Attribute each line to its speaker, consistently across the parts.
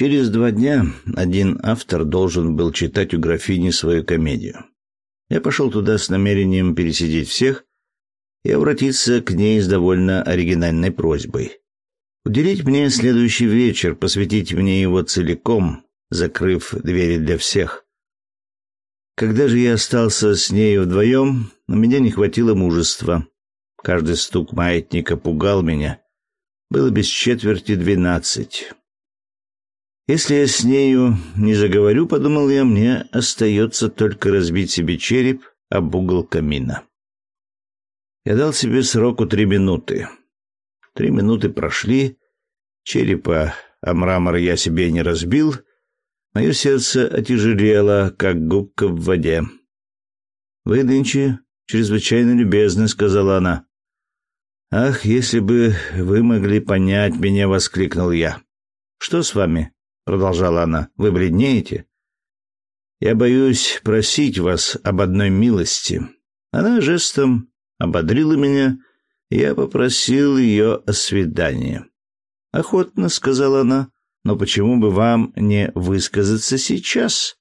Speaker 1: Через два дня один автор должен был читать у графини свою комедию. Я пошел туда с намерением пересидеть всех и обратиться к ней с довольно оригинальной просьбой. Уделить мне следующий вечер, посвятить мне его целиком, закрыв двери для всех. Когда же я остался с ней вдвоем, у меня не хватило мужества. Каждый стук маятника пугал меня. Было без четверти двенадцать. Если я с нею не заговорю, подумал я, мне остается только разбить себе череп об угол камина. Я дал себе сроку три минуты. Три минуты прошли, черепа а мрамор я себе не разбил, мое сердце отяжелело, как губка в воде. «Вы нынче чрезвычайно любезны», — сказала она. «Ах, если бы вы могли понять меня!» — воскликнул я. «Что с вами?» Продолжала она. Вы бледнеете? Я боюсь просить вас об одной милости. Она жестом ободрила меня, и я попросил ее о свидании. Охотно сказала она, но почему бы вам не высказаться сейчас?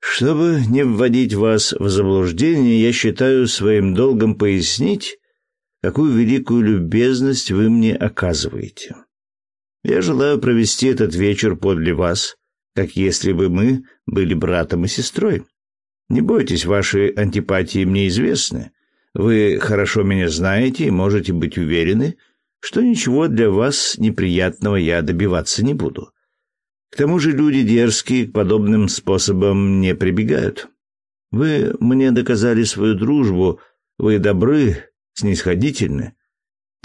Speaker 1: Чтобы не вводить вас в заблуждение, я считаю своим долгом пояснить, какую великую любезность вы мне оказываете. Я желаю провести этот вечер подле вас, как если бы мы были братом и сестрой. Не бойтесь, ваши антипатии мне известны. Вы хорошо меня знаете и можете быть уверены, что ничего для вас неприятного я добиваться не буду. К тому же люди дерзкие к подобным способам не прибегают. Вы мне доказали свою дружбу, вы добры, снисходительны,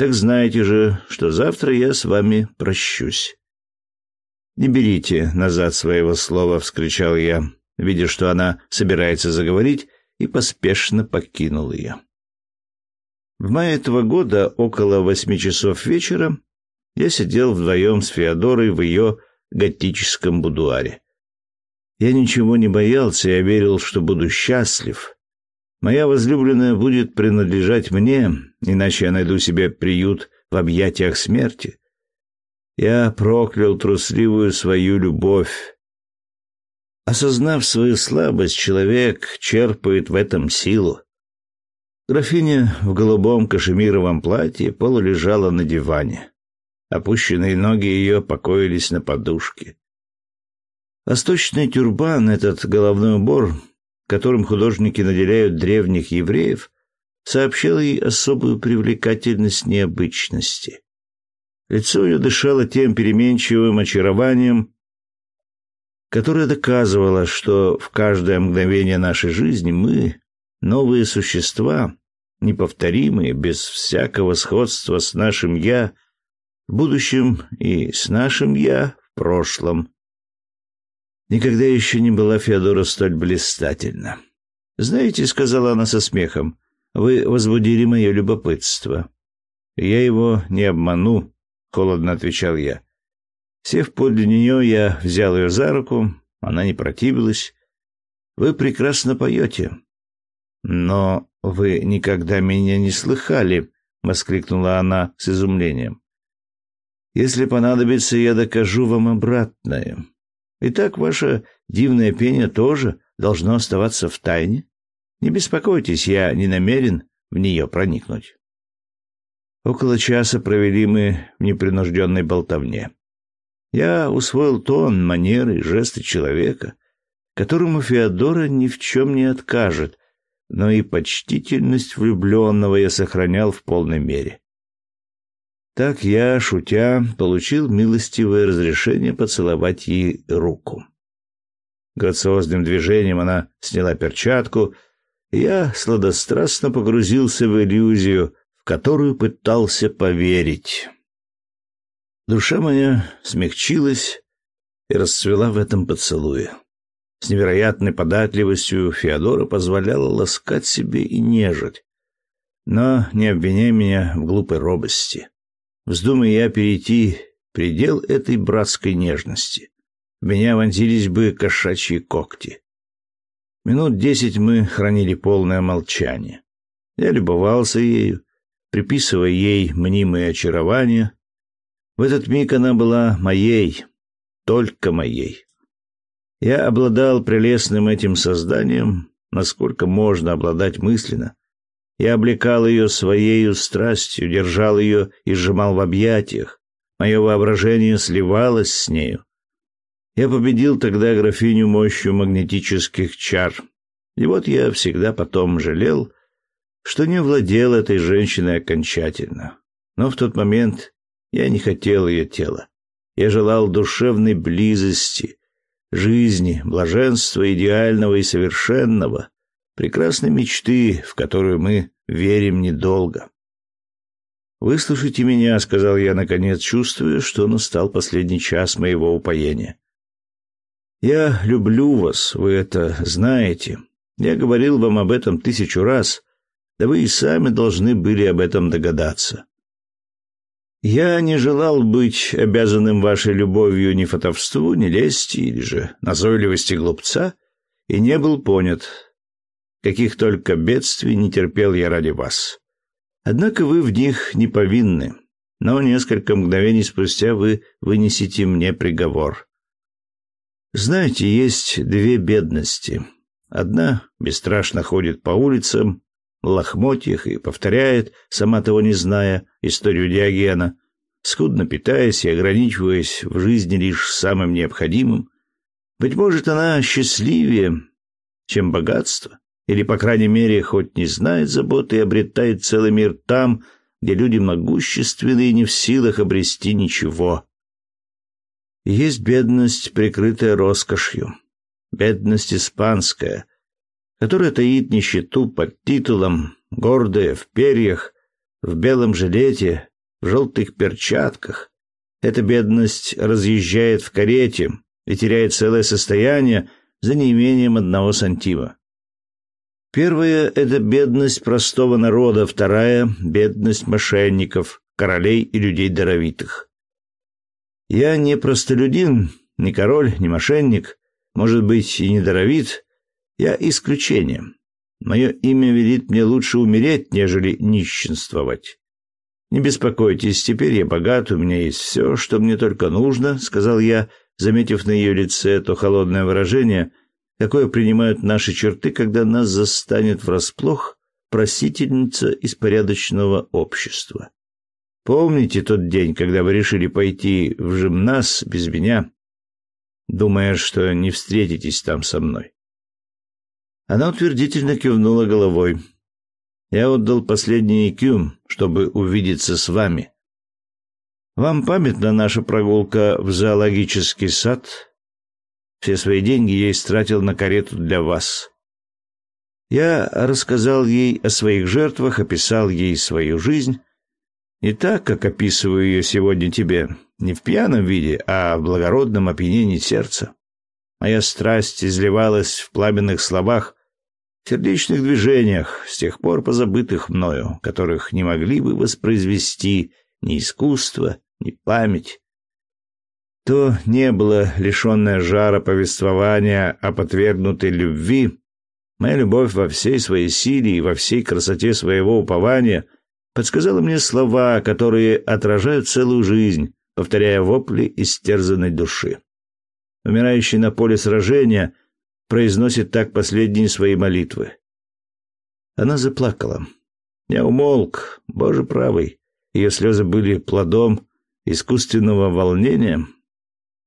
Speaker 1: так знаете же, что завтра я с вами прощусь. Не берите назад своего слова, вскричал я, видя, что она собирается заговорить, и поспешно покинул ее. В мае этого года, около восьми часов вечера, я сидел вдвоем с Феодорой в ее готическом будуаре. Я ничего не боялся, я верил, что буду счастлив, Моя возлюбленная будет принадлежать мне, иначе я найду себе приют в объятиях смерти. Я проклял трусливую свою любовь. Осознав свою слабость, человек черпает в этом силу. Графиня в голубом кашемировом платье полулежала на диване. Опущенные ноги ее покоились на подушке. Восточный тюрбан, этот головной убор, которым художники наделяют древних евреев, сообщал ей особую привлекательность необычности. Лицо ее дышало тем переменчивым очарованием, которое доказывало, что в каждое мгновение нашей жизни мы — новые существа, неповторимые, без всякого сходства с нашим «я» в будущем и с нашим «я» в прошлом. Никогда еще не была Феодора столь блистательна. «Знаете», — сказала она со смехом, — «вы возбудили мое любопытство». «Я его не обману», — холодно отвечал я. Сев подле нее, я взял ее за руку, она не противилась. «Вы прекрасно поете». «Но вы никогда меня не слыхали», — воскликнула она с изумлением. «Если понадобится, я докажу вам обратное. Итак, ваше дивное пение тоже должно оставаться в тайне. Не беспокойтесь, я не намерен в нее проникнуть. Около часа провели мы в непринужденной болтовне. Я усвоил тон, манеры жесты человека, которому Феодора ни в чем не откажет, но и почтительность влюбленного я сохранял в полной мере. Так я, шутя, получил милостивое разрешение поцеловать ей руку. Грациозным движением она сняла перчатку, я сладострастно погрузился в иллюзию, в которую пытался поверить. Душа моя смягчилась и расцвела в этом поцелуе. С невероятной податливостью Феодора позволяла ласкать себе и нежить. Но не обвиняй меня в глупой робости. Вздумай я перейти предел этой братской нежности, в меня вонзились бы кошачьи когти. Минут десять мы хранили полное молчание. Я любовался ею, приписывая ей мнимые очарования. В этот миг она была моей. только моей. Я обладал прелестным этим созданием, насколько можно обладать мысленно. Я облекал ее своею страстью, держал ее и сжимал в объятиях. Мое воображение сливалось с нею. Я победил тогда графиню мощью магнетических чар. И вот я всегда потом жалел, что не владел этой женщиной окончательно. Но в тот момент я не хотел ее тела. Я желал душевной близости, жизни, блаженства идеального и совершенного, прекрасной мечты, в которую мы верим недолго. «Выслушайте меня», — сказал я, наконец, чувствуя, что настал последний час моего упоения. «Я люблю вас, вы это знаете. Я говорил вам об этом тысячу раз, да вы и сами должны были об этом догадаться. Я не желал быть обязанным вашей любовью ни фотовству, ни лести, или же назойливости глупца, и не был понят. Каких только бедствий не терпел я ради вас. Однако вы в них не повинны, но несколько мгновений спустя вы вынесете мне приговор. Знаете, есть две бедности. Одна бесстрашно ходит по улицам, лохмотьях и повторяет, сама того не зная, историю Диогена, скудно питаясь и ограничиваясь в жизни лишь самым необходимым. Быть может, она счастливее, чем богатство, или, по крайней мере, хоть не знает заботы и обретает целый мир там, где люди могущественны и не в силах обрести ничего. Есть бедность, прикрытая роскошью, бедность испанская, которая таит нищету под титулом, гордая в перьях, в белом жилете, в желтых перчатках. Эта бедность разъезжает в карете и теряет целое состояние за неимением одного сантима. Первая — это бедность простого народа, вторая — бедность мошенников, королей и людей даровитых. Я не простолюдин, не король, не мошенник, может быть, и не даровит, я исключение. Мое имя велит мне лучше умереть, нежели нищенствовать. Не беспокойтесь, теперь я богат, у меня есть все, что мне только нужно, сказал я, заметив на ее лице то холодное выражение, какое принимают наши черты, когда нас застанет врасплох просительница из порядочного общества. Помните тот день, когда вы решили пойти в жимназ без меня, думая, что не встретитесь там со мной? Она утвердительно кивнула головой. Я отдал последний кюм, чтобы увидеться с вами. Вам памятна наша прогулка в зоологический сад? Все свои деньги я истратил на карету для вас. Я рассказал ей о своих жертвах, описал ей свою жизнь, не так, как описываю ее сегодня тебе, не в пьяном виде, а в благородном опьянении сердца. Моя страсть изливалась в пламенных словах, сердечных движениях, с тех пор позабытых мною, которых не могли бы воспроизвести ни искусство, ни память. То не было лишенное жара повествования о подвергнутой любви. Моя любовь во всей своей силе и во всей красоте своего упования подсказала мне слова, которые отражают целую жизнь, повторяя вопли истерзанной души. Умирающий на поле сражения — произносит так последние свои молитвы. Она заплакала. Я умолк, Боже правый. Ее слезы были плодом искусственного волнения,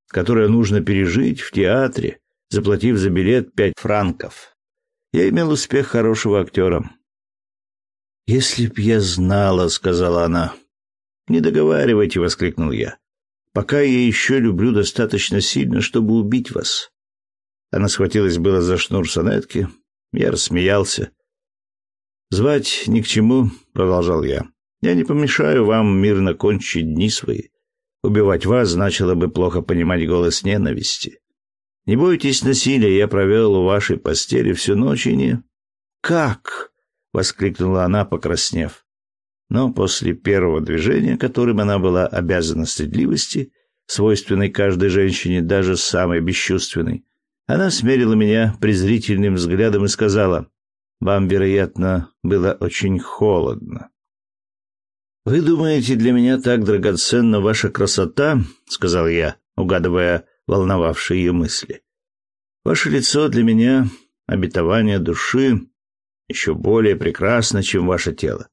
Speaker 1: которое нужно пережить в театре, заплатив за билет пять франков. Я имел успех хорошего актера. «Если б я знала», — сказала она. «Не договаривайте», — воскликнул я. «Пока я еще люблю достаточно сильно, чтобы убить вас. Она схватилась было за шнур сонетки. Я рассмеялся. «Звать ни к чему», — продолжал я. «Я не помешаю вам мирно кончить дни свои. Убивать вас значило бы плохо понимать голос ненависти. Не бойтесь насилия, я провел у вашей постели всю ночь и не...» «Как?» — воскликнула она, покраснев. Но после первого движения, которым она была обязана стыдливости, свойственной каждой женщине, даже самой бесчувственной, она смерила меня презрительным взглядом и сказала, «Вам, вероятно, было очень холодно». «Вы думаете, для меня так драгоценна ваша красота?» — сказал я, угадывая волновавшие ее мысли. Ваше лицо для меня — обетование души, еще более прекрасно, чем ваше тело.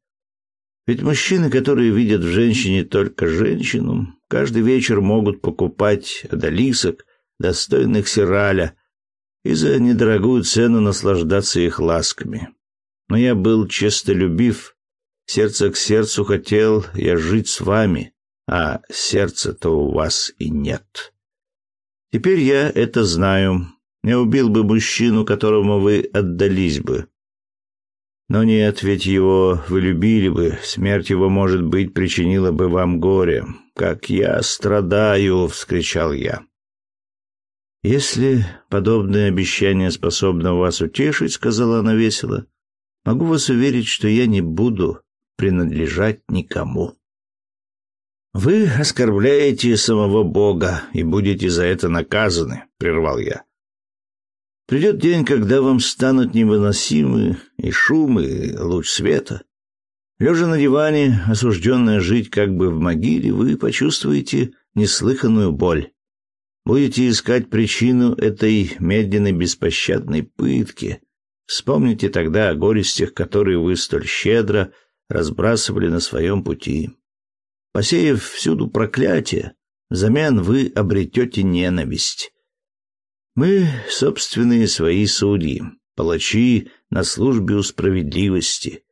Speaker 1: Ведь мужчины, которые видят в женщине только женщину, каждый вечер могут покупать одолисок, достойных сираля, и за недорогую цену наслаждаться их ласками. Но я был честолюбив, сердце к сердцу хотел я жить с вами, а сердца-то у вас и нет. Теперь я это знаю. Я убил бы мужчину, которому вы отдались бы. Но нет, ведь его вы любили бы, смерть его, может быть, причинила бы вам горе. Как я страдаю, вскричал я. Если подобное обещание способно вас утешить, сказала она весело, могу вас уверить, что я не буду принадлежать никому. Вы оскорбляете самого Бога и будете за это наказаны, прервал я. Придет день, когда вам станут невыносимы и шум, и луч света. Лежа на диване, осужденная жить как бы в могиле, вы почувствуете неслыханную боль. Будете искать причину этой медленной беспощадной пытки. Вспомните тогда о горестях, которые вы столь щедро разбрасывали на своем пути. Посеяв всюду проклятие, взамен вы обретете ненависть. Мы собственные свои судьи, палачи на службе у справедливости,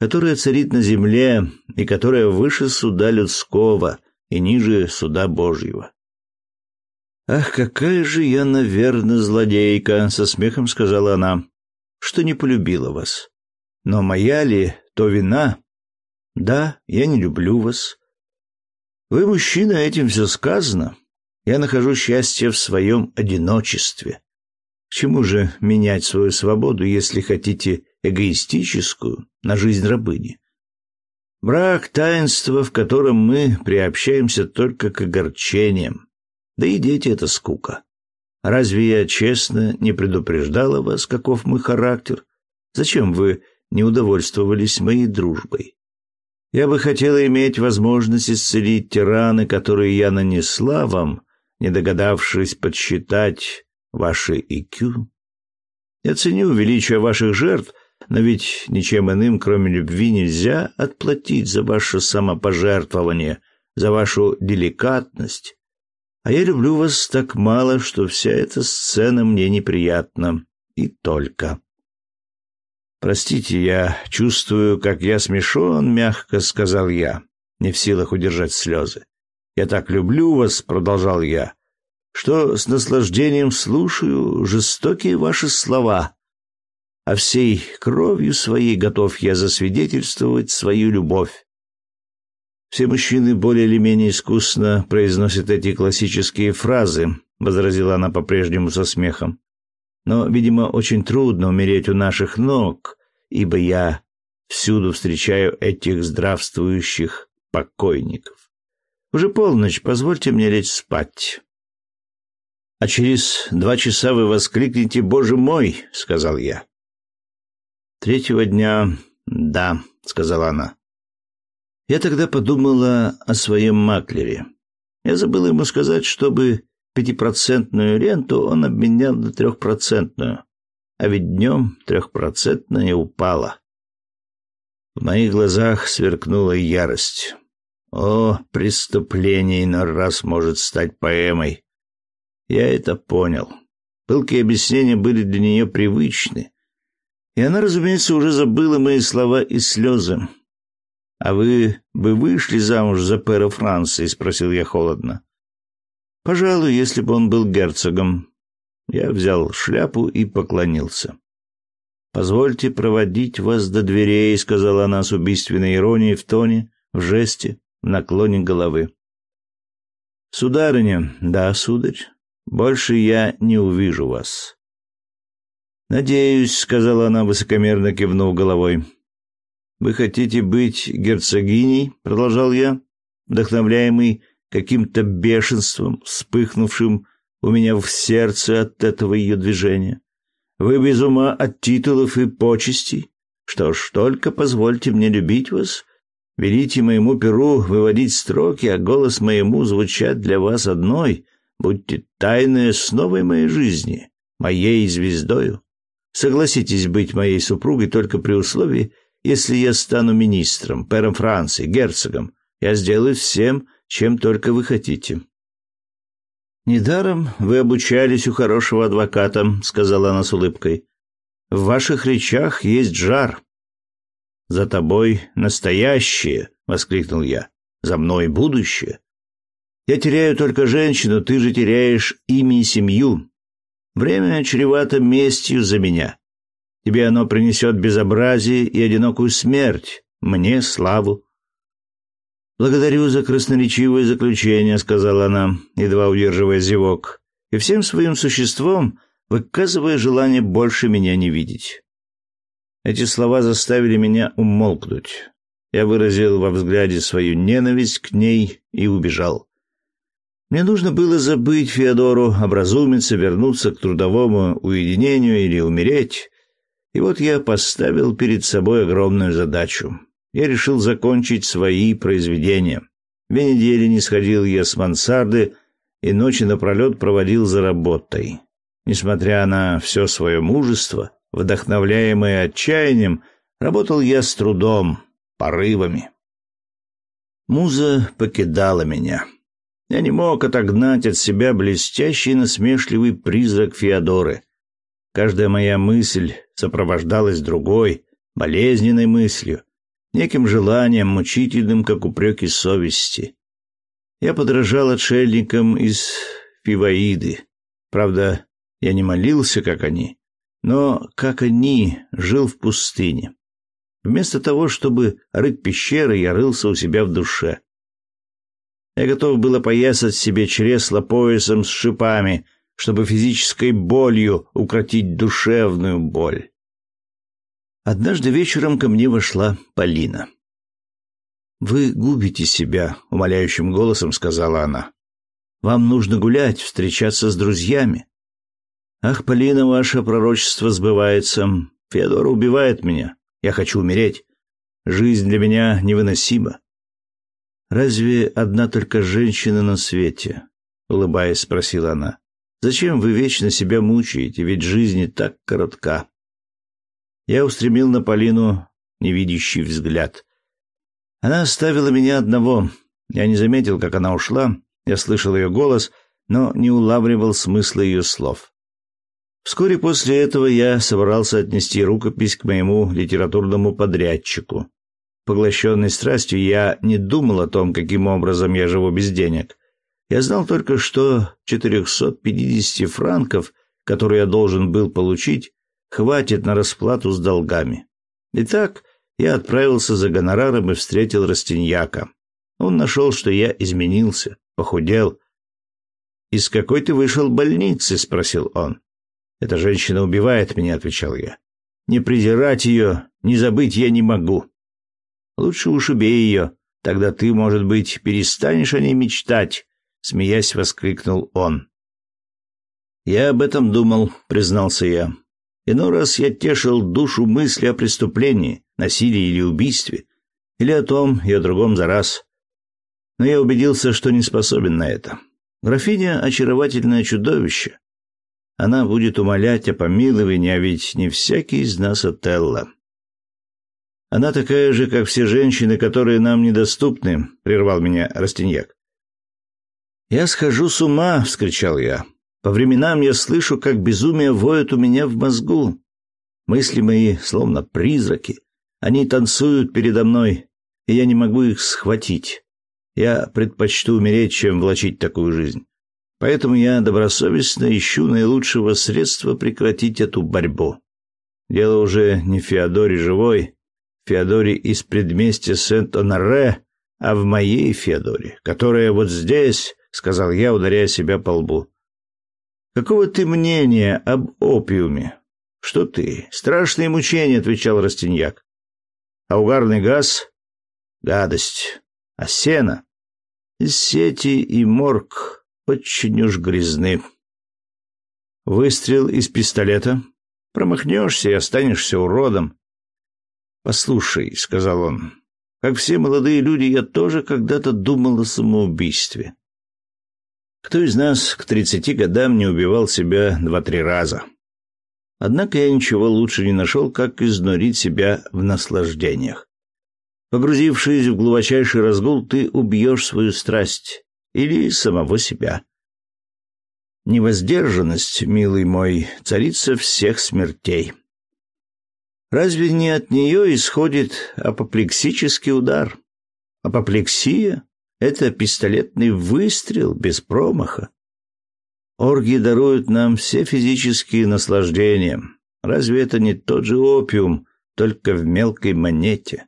Speaker 1: которая царит на земле и которая выше суда людского и ниже суда Божьего. Ах, какая же я, наверное, злодейка, со смехом сказала она, что не полюбила вас. Но моя ли то вина? Да, я не люблю вас. Вы мужчина, этим все сказано. Я нахожу счастье в своем одиночестве. К чему же менять свою свободу, если хотите эгоистическую, на жизнь рабыни? Брак — таинство, в котором мы приобщаемся только к огорчениям. Да и дети — это скука. Разве я честно не предупреждала вас, каков мой характер? Зачем вы не удовольствовались моей дружбой? Я бы хотела иметь возможность исцелить те раны, которые я нанесла вам, не догадавшись подсчитать ваши IQ. Я ценю величие ваших жертв, но ведь ничем иным, кроме любви, нельзя отплатить за ваше самопожертвование, за вашу деликатность. А я люблю вас так мало, что вся эта сцена мне неприятна. И только. Простите, я чувствую, как я смешон, мягко сказал я, не в силах удержать слезы. Я так люблю вас, продолжал я, что с наслаждением слушаю жестокие ваши слова. А всей кровью своей готов я засвидетельствовать свою любовь. Все мужчины более или менее искусно произносят эти классические фразы, возразила она по-прежнему со смехом. Но, видимо, очень трудно умереть у наших ног, ибо я всюду встречаю этих здравствующих покойников. Уже полночь, позвольте мне лечь спать. А через два часа вы воскликнете «Боже мой!» — сказал я. Третьего дня «Да», — сказала она. Я тогда подумала о своем маклере. Я забыла ему сказать, чтобы пятипроцентную ренту он обменял на трехпроцентную, а ведь днем трехпроцентная упала. В моих глазах сверкнула ярость. О, преступление иной раз может стать поэмой. Я это понял. Пылкие объяснения были для нее привычны. И она, разумеется, уже забыла мои слова и слезы. «А вы бы вышли замуж за пэра Франции?» — спросил я холодно. «Пожалуй, если бы он был герцогом». Я взял шляпу и поклонился. «Позвольте проводить вас до дверей», — сказала она с убийственной иронией в тоне, в жесте наклоне головы. «Сударыня, да, сударь, больше я не увижу вас». «Надеюсь», — сказала она, высокомерно кивнув головой. «Вы хотите быть герцогиней?» — продолжал я, вдохновляемый каким-то бешенством, вспыхнувшим у меня в сердце от этого ее движения. «Вы без ума от титулов и почестей? Что ж, только позвольте мне любить вас Велите моему перу выводить строки, а голос моему звучать для вас одной, будьте тайной основой моей жизни, моей звездою. Согласитесь быть моей супругой только при условии, если я стану министром, пэром Франции, герцогом. Я сделаю всем, чем только вы хотите. Недаром вы обучались у хорошего адвоката, сказала она с улыбкой. В ваших речах есть жар. За тобой настоящее, воскликнул я. За мной будущее. Я теряю только женщину, ты же теряешь имя и семью. Время чревато местью за меня. Тебе оно принесет безобразие и одинокую смерть, мне славу. Благодарю за красноречивое заключение, сказала она, едва удерживая зевок, и всем своим существом выказывая желание больше меня не видеть. Эти слова заставили меня умолкнуть. Я выразил во взгляде свою ненависть к ней и убежал. Мне нужно было забыть Феодору, образумиться, вернуться к трудовому уединению или умереть. И вот я поставил перед собой огромную задачу. Я решил закончить свои произведения. Две недели не сходил я с мансарды и ночи напролет проводил за работой. Несмотря на все свое мужество, вдохновляемое отчаянием, работал я с трудом, порывами. Муза покидала меня. Я не мог отогнать от себя блестящий насмешливый призрак Феодоры. Каждая моя мысль сопровождалась другой, болезненной мыслью, неким желанием, мучительным, как упреки совести. Я подражал отшельникам из Фиваиды. Правда, я не молился, как они, но, как они, жил в пустыне. Вместо того, чтобы рыть пещеры, я рылся у себя в душе. Я готов был опоясать себе чресло поясом с шипами, чтобы физической болью укротить душевную боль. Однажды вечером ко мне вошла Полина. «Вы губите себя», — умоляющим голосом сказала она. «Вам нужно гулять, встречаться с друзьями». «Ах, Полина, ваше пророчество сбывается. Феодор убивает меня. Я хочу умереть. Жизнь для меня невыносима. Разве одна только женщина на свете? улыбаясь, спросила она. Зачем вы вечно себя мучаете, ведь жизнь так коротка. Я устремил на Полину невидящий взгляд. Она оставила меня одного. Я не заметил, как она ушла. Я слышал ее голос, но не улавливал смысла ее слов. Вскоре после этого я собрался отнести рукопись к моему литературному подрядчику. Поглощенный страстью, я не думал о том, каким образом я живу без денег. Я знал только, что 450 франков, которые я должен был получить, хватит на расплату с долгами. Итак, я отправился за гонораром и встретил Растиньяка. Он нашел, что я изменился, похудел. «Из какой ты вышел больницы?» — спросил он. «Эта женщина убивает меня», — отвечал я. «Не презирать ее, не забыть я не могу». Лучше уж убей ее, тогда ты, может быть, перестанешь о ней мечтать, смеясь, воскликнул он. Я об этом думал, признался я. Иной раз я тешил душу мысли о преступлении, насилии или убийстве, или о том и о другом за раз. Но я убедился, что не способен на это. Графиня — очаровательное чудовище. Она будет умолять о помиловании, а ведь не всякий из нас Отелло. Она такая же, как все женщины, которые нам недоступны, прервал меня Растиньяк. Я схожу с ума, вскричал я. По временам я слышу, как безумие воет у меня в мозгу. Мысли мои словно призраки. Они танцуют передо мной, и я не могу их схватить. Я предпочту умереть, чем влачить такую жизнь. Поэтому я добросовестно ищу наилучшего средства прекратить эту борьбу. Дело уже не в Феодоре живой, Феодоре из предместья Сент-Оноре, а в моей Феодоре, которая вот здесь, — сказал я, ударяя себя по лбу. «Какого ты мнения об опиуме?» «Что ты? Страшные мучения», — отвечал Растиньяк. «А угарный газ?» «Гадость. А сено?» «Сети и морг уж грязны». Выстрел из пистолета. Промахнешься и останешься уродом. «Послушай», — сказал он, — «как все молодые люди, я тоже когда-то думал о самоубийстве». Кто из нас к тридцати годам не убивал себя два-три раза? Однако я ничего лучше не нашел, как изнурить себя в наслаждениях. Погрузившись в глубочайший разгул, ты убьешь свою страсть или самого себя. Невоздержанность, милый мой, царица всех смертей. Разве не от нее исходит апоплексический удар? Апоплексия — это пистолетный выстрел без промаха. Орги даруют нам все физические наслаждения. Разве это не тот же опиум, только в мелкой монете?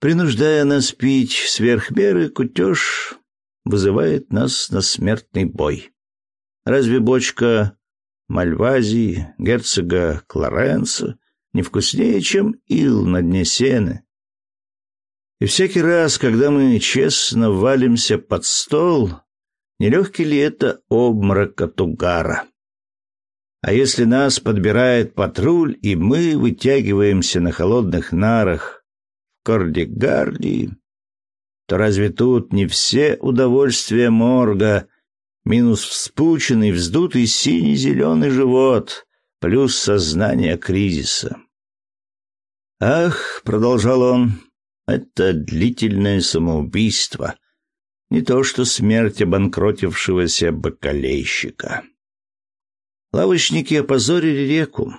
Speaker 1: Принуждая нас пить сверх меры, кутеж вызывает нас на смертный бой. Разве бочка Мальвазии, герцога Клоренса не вкуснее, чем ил на дне сены? И всякий раз, когда мы честно валимся под стол, нелегкий ли это обморок от угара? А если нас подбирает патруль, и мы вытягиваемся на холодных нарах в Кордигардии, то разве тут не все удовольствия морга минус вспученный, вздутый синий-зеленый живот, плюс сознание кризиса. «Ах», — продолжал он, — «это длительное самоубийство, не то что смерть обанкротившегося бакалейщика». Лавочники опозорили реку.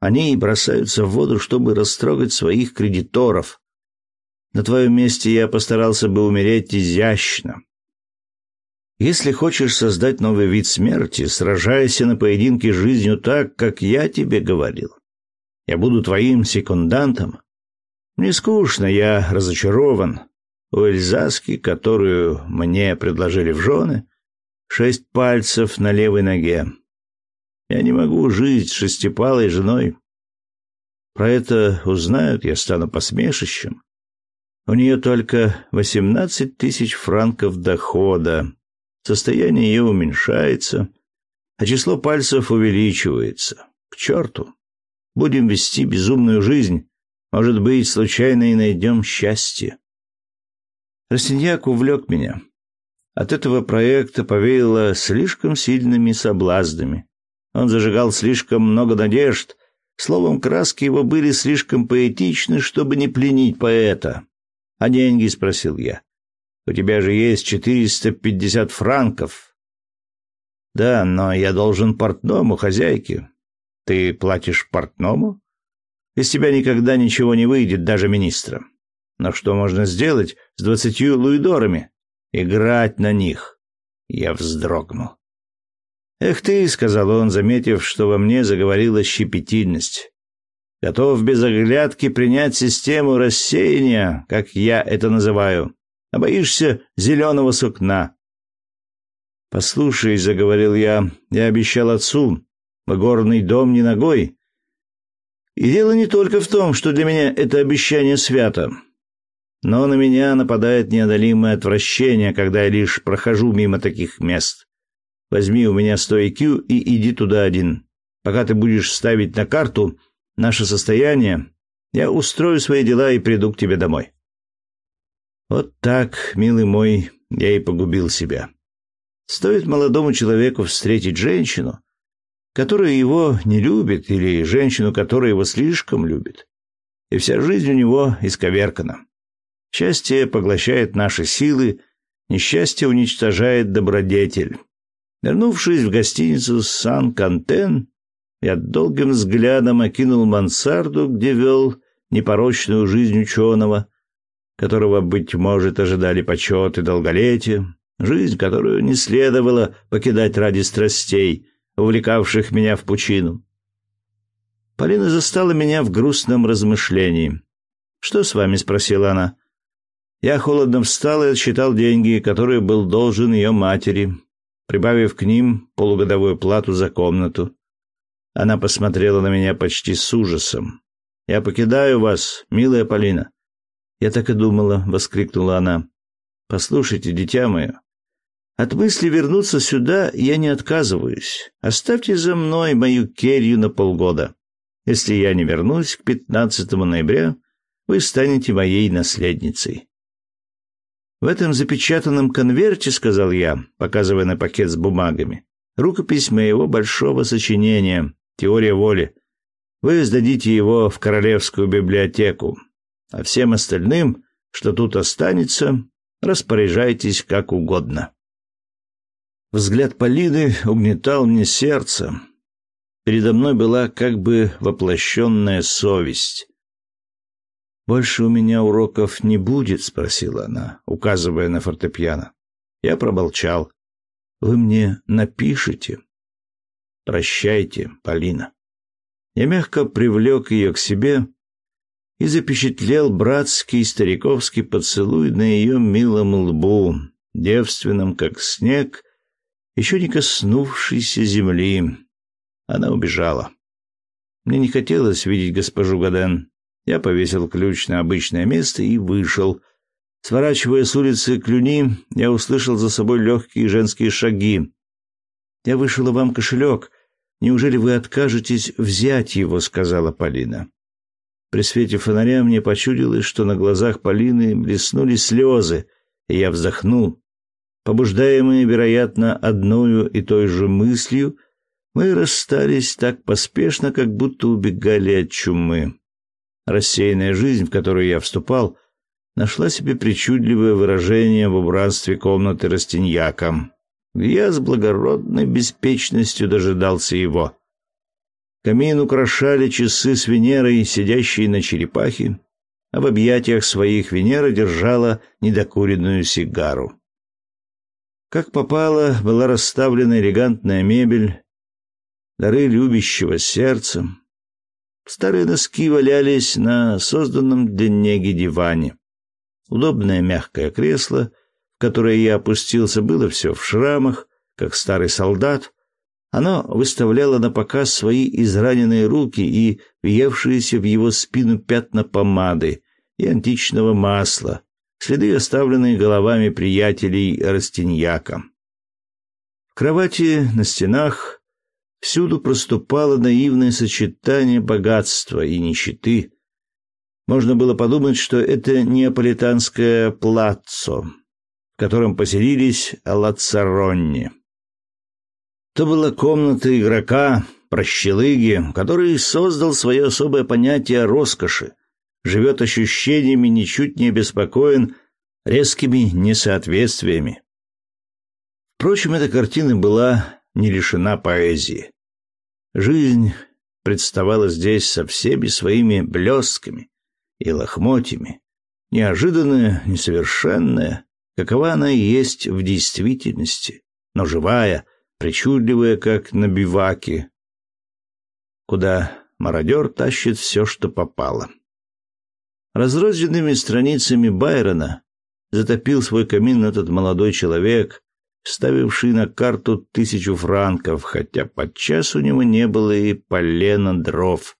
Speaker 1: Они бросаются в воду, чтобы растрогать своих кредиторов. На твоем месте я постарался бы умереть изящно, если хочешь создать новый вид смерти, сражайся на поединке жизнью так, как я тебе говорил. Я буду твоим секундантом. Мне скучно, я разочарован. У Эльзаски, которую мне предложили в жены, шесть пальцев на левой ноге. Я не могу жить шестипалой женой. Про это узнают, я стану посмешищем. У нее только восемнадцать тысяч франков дохода, Состояние ее уменьшается, а число пальцев увеличивается. К черту! Будем вести безумную жизнь. Может быть, случайно и найдем счастье. Растиньяк увлек меня. От этого проекта повеяло слишком сильными соблазнами. Он зажигал слишком много надежд. Словом, краски его были слишком поэтичны, чтобы не пленить поэта. «А деньги?» — спросил я. У тебя же есть четыреста пятьдесят франков. Да, но я должен портному, хозяйке. Ты платишь портному? Из тебя никогда ничего не выйдет, даже министра. Но что можно сделать с двадцатью луидорами? Играть на них. Я вздрогнул. «Эх ты», — сказал он, заметив, что во мне заговорила щепетильность. «Готов без оглядки принять систему рассеяния, как я это называю а боишься зеленого сукна. «Послушай», — заговорил я, — «я обещал отцу, в горный дом не ногой. И дело не только в том, что для меня это обещание свято, но на меня нападает неодолимое отвращение, когда я лишь прохожу мимо таких мест. Возьми у меня сто IQ и иди туда один. Пока ты будешь ставить на карту наше состояние, я устрою свои дела и приду к тебе домой. Вот так, милый мой, я и погубил себя. Стоит молодому человеку встретить женщину, которая его не любит, или женщину, которая его слишком любит, и вся жизнь у него исковеркана. Счастье поглощает наши силы, несчастье уничтожает добродетель. Вернувшись в гостиницу Сан-Кантен, я долгим взглядом окинул мансарду, где вел непорочную жизнь ученого, которого, быть может, ожидали почет и долголетие, жизнь, которую не следовало покидать ради страстей, увлекавших меня в пучину. Полина застала меня в грустном размышлении. «Что с вами?» — спросила она. Я холодно встал и отсчитал деньги, которые был должен ее матери, прибавив к ним полугодовую плату за комнату. Она посмотрела на меня почти с ужасом. «Я покидаю вас, милая Полина. «Я так и думала», — воскликнула она. «Послушайте, дитя мое, от мысли вернуться сюда я не отказываюсь. Оставьте за мной мою келью на полгода. Если я не вернусь к 15 ноября, вы станете моей наследницей». В этом запечатанном конверте, сказал я, показывая на пакет с бумагами, рукопись моего большого сочинения «Теория воли». Вы сдадите его в Королевскую библиотеку, а всем остальным, что тут останется, распоряжайтесь как угодно. Взгляд Полины угнетал мне сердце. Передо мной была как бы воплощенная совесть. «Больше у меня уроков не будет?» — спросила она, указывая на фортепиано. Я промолчал. «Вы мне напишите?» «Прощайте, Полина». Я мягко привлек ее к себе и запечатлел братский стариковский поцелуй на ее милом лбу, девственном, как снег, еще не коснувшийся земли. Она убежала. Мне не хотелось видеть госпожу Гаден. Я повесил ключ на обычное место и вышел. Сворачивая с улицы Клюни, я услышал за собой легкие женские шаги. «Я вышила вам кошелек. Неужели вы откажетесь взять его?» — сказала Полина. При свете фонаря мне почудилось, что на глазах Полины блеснули слезы, и я вздохнул. Побуждаемые, вероятно, одною и той же мыслью, мы расстались так поспешно, как будто убегали от чумы. Рассеянная жизнь, в которую я вступал, нашла себе причудливое выражение в убранстве комнаты Растиньяка. Я с благородной беспечностью дожидался его. Камин украшали часы с Венерой, сидящей на черепахе, а в объятиях своих Венера держала недокуренную сигару. Как попало, была расставлена элегантная мебель, дары любящего сердца, Старые носки валялись на созданном для неги диване. Удобное мягкое кресло, которое я опустился, было все в шрамах, как старый солдат. Оно выставляло на показ свои израненные руки и въевшиеся в его спину пятна помады и античного масла, следы, оставленные головами приятелей Растиньяка. В кровати на стенах Всюду проступало наивное сочетание богатства и нищеты. Можно было подумать, что это неаполитанское плаццо, в котором поселились Лацаронни. То была комната игрока, прощелыги, который создал свое особое понятие роскоши, живет ощущениями, ничуть не обеспокоен резкими несоответствиями. Впрочем, эта картина была не лишена поэзии. Жизнь представала здесь со всеми своими блесками и лохмотьями, неожиданная, несовершенная, какова она есть в действительности, но живая, причудливая, как на биваке, куда мародер тащит все, что попало. Разрозненными страницами Байрона затопил свой камин этот молодой человек, ставивший на карту тысячу франков, хотя подчас у него не было и полена дров,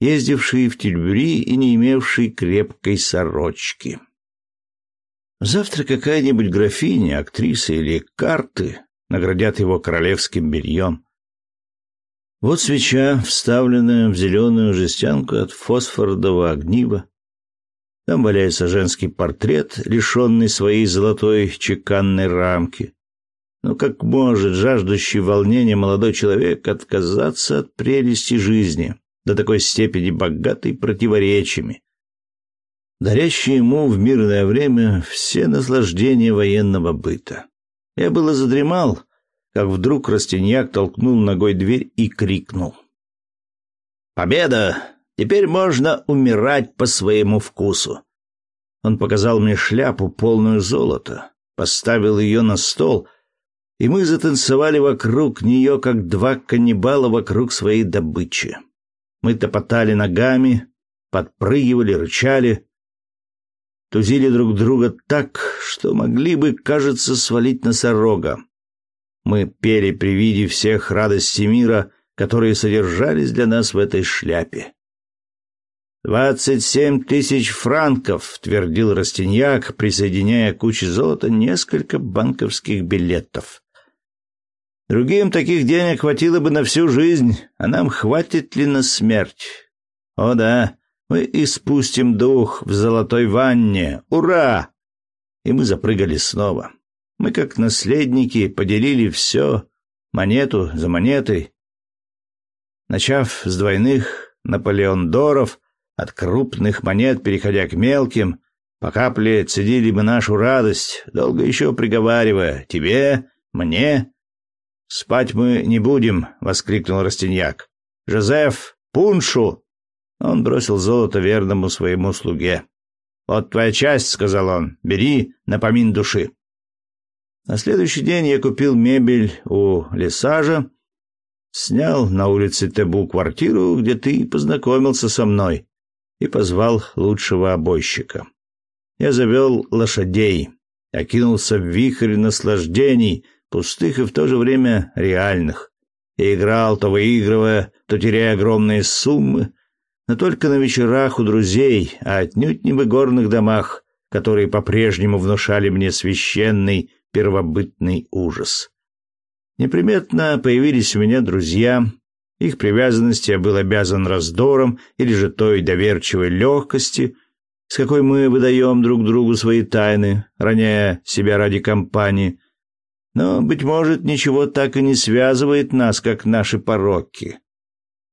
Speaker 1: ездивший в Тильбюри и не имевший крепкой сорочки. Завтра какая-нибудь графиня, актриса или карты наградят его королевским бельем. Вот свеча, вставленная в зеленую жестянку от фосфорного огнива, там валяется женский портрет, лишенный своей золотой чеканной рамки. Но как может жаждущий волнения молодой человек отказаться от прелести жизни, до такой степени богатой противоречиями, дарящей ему в мирное время все наслаждения военного быта? Я было задремал, как вдруг Растиньяк толкнул ногой дверь и крикнул. «Победа! Теперь можно умирать по своему вкусу. Он показал мне шляпу, полную золота, поставил ее на стол, и мы затанцевали вокруг нее, как два каннибала вокруг своей добычи. Мы топотали ногами, подпрыгивали, рычали, тузили друг друга так, что могли бы, кажется, свалить носорога. Мы пели при виде всех радостей мира, которые содержались для нас в этой шляпе. «Двадцать семь тысяч франков», — твердил Растиньяк, присоединяя к куче золота несколько банковских билетов. «Другим таких денег хватило бы на всю жизнь, а нам хватит ли на смерть? О да, мы испустим дух в золотой ванне. Ура!» и мы запрыгали снова. Мы, как наследники, поделили все, монету за монетой. Начав с двойных наполеондоров, от крупных монет переходя к мелким, по капле цедили мы нашу радость, долго еще приговаривая «тебе», «мне». «Спать мы не будем», — воскликнул Растиньяк. «Жозеф, пуншу!» Он бросил золото верному своему слуге. «Вот твоя часть», — сказал он, — «бери напомин души». На следующий день я купил мебель у Лесажа, снял на улице Тебу квартиру, где ты познакомился со мной, и позвал лучшего обойщика. Я завел лошадей, окинулся в вихрь наслаждений, пустых и в то же время реальных. Я играл, то выигрывая, то теряя огромные суммы, но только на вечерах у друзей, а отнюдь не в игорных домах, которые по-прежнему внушали мне священный первобытный ужас. Неприметно появились у меня друзья. Их привязанности я был обязан раздором или же той доверчивой легкости, с какой мы выдаем друг другу свои тайны, роняя себя ради компании. Но, быть может, ничего так и не связывает нас, как наши пороки.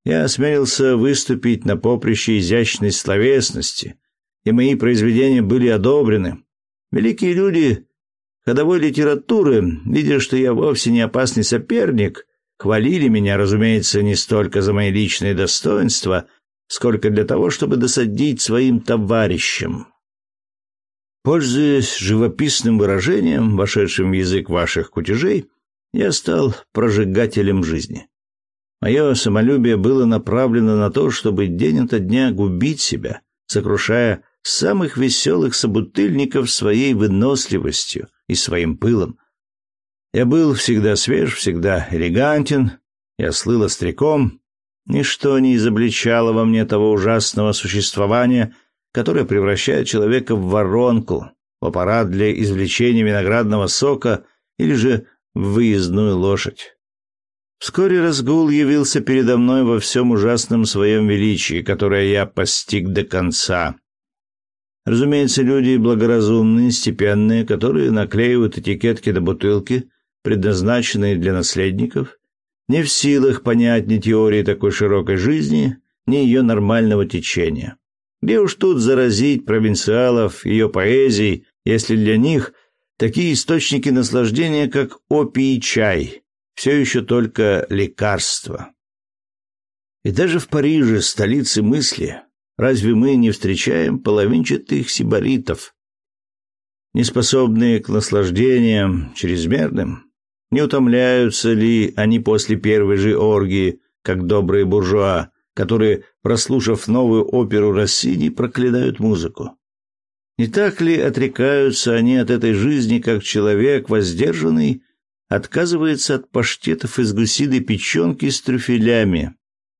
Speaker 1: Я осмелился выступить на поприще изящной словесности, и мои произведения были одобрены. Великие люди ходовой литературы, видя, что я вовсе не опасный соперник, хвалили меня, разумеется, не столько за мои личные достоинства, сколько для того, чтобы досадить своим товарищам. Пользуясь живописным выражением, вошедшим в язык ваших кутежей, я стал прожигателем жизни. Мое самолюбие было направлено на то, чтобы день ото дня губить себя, сокрушая самых веселых собутыльников своей выносливостью и своим пылом. Я был всегда свеж, всегда элегантен, я слыл остряком. Ничто не изобличало во мне того ужасного существования, которое превращает человека в воронку, в аппарат для извлечения виноградного сока или же в выездную лошадь. Вскоре разгул явился передо мной во всем ужасном своем величии, которое я постиг до конца. Разумеется, люди благоразумные, степенные, которые наклеивают этикетки на бутылки, предназначенные для наследников, не в силах понять ни теории такой широкой жизни, ни ее нормального течения. Где уж тут заразить провинциалов ее поэзией, если для них такие источники наслаждения, как опий и чай, все еще только лекарство? И даже в Париже, столице мысли, Разве мы не встречаем половинчатых сибаритов, неспособные к наслаждениям чрезмерным? Не утомляются ли они после первой же оргии, как добрые буржуа, которые, прослушав новую оперу Россини, проклинают музыку? Не так ли отрекаются они от этой жизни, как человек воздержанный отказывается от паштетов из гусиной печенки с трюфелями,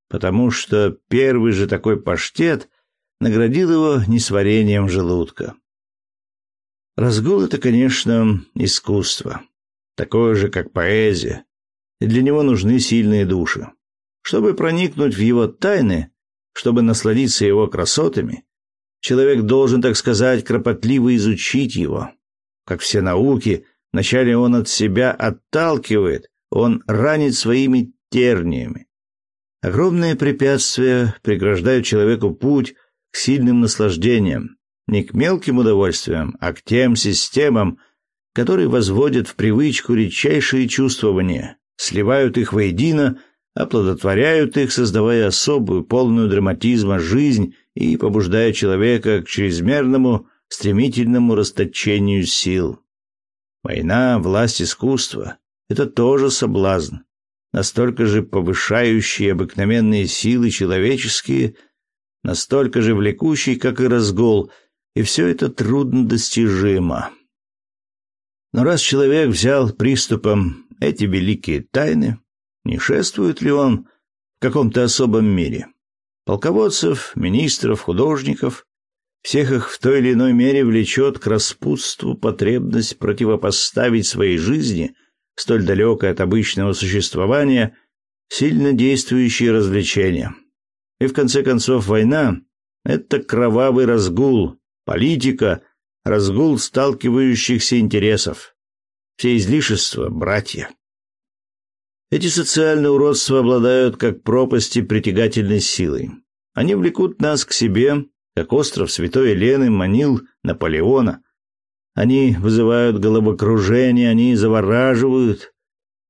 Speaker 1: потому что первый же такой паштет наградил его несварением желудка. Разгул — это, конечно, искусство, такое же, как поэзия, и для него нужны сильные души. Чтобы проникнуть в его тайны, чтобы насладиться его красотами, человек должен, так сказать, кропотливо изучить его. Как все науки, вначале он от себя отталкивает, он ранит своими терниями. Огромные препятствия преграждают человеку путь к сильным наслаждениям, не к мелким удовольствиям, а к тем системам, которые возводят в привычку редчайшие чувствования, сливают их воедино, оплодотворяют их, создавая особую, полную драматизма жизнь и побуждая человека к чрезмерному, стремительному расточению сил. Война, власть искусства — это тоже соблазн, настолько же повышающий обыкновенные силы человеческие — настолько же влекущий, как и разгул, и все это трудно достижимо. Но раз человек взял приступом эти великие тайны, не шествует ли он в каком-то особом мире? Полководцев, министров, художников, всех их в той или иной мере влечет к распутству потребность противопоставить своей жизни, столь далекой от обычного существования, сильно действующие развлечения. И в конце концов война — это кровавый разгул, политика разгул сталкивающихся интересов. Все излишества — братья. Эти социальные уродства обладают как пропасти притягательной силой. Они влекут нас к себе, как остров Святой Елены манил Наполеона. Они вызывают головокружение, они завораживают,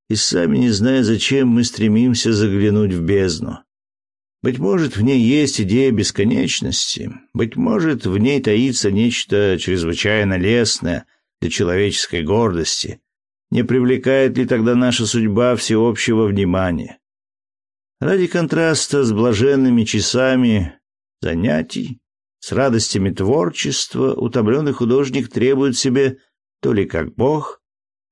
Speaker 1: и сами не зная зачем мы стремимся заглянуть в бездну. Быть может, в ней есть идея бесконечности, быть может, в ней таится нечто чрезвычайно лестное для человеческой гордости, не привлекает ли тогда наша судьба всеобщего внимания? Ради контраста с блаженными часами занятий, с радостями творчества, утомленный художник требует себе то ли как Бог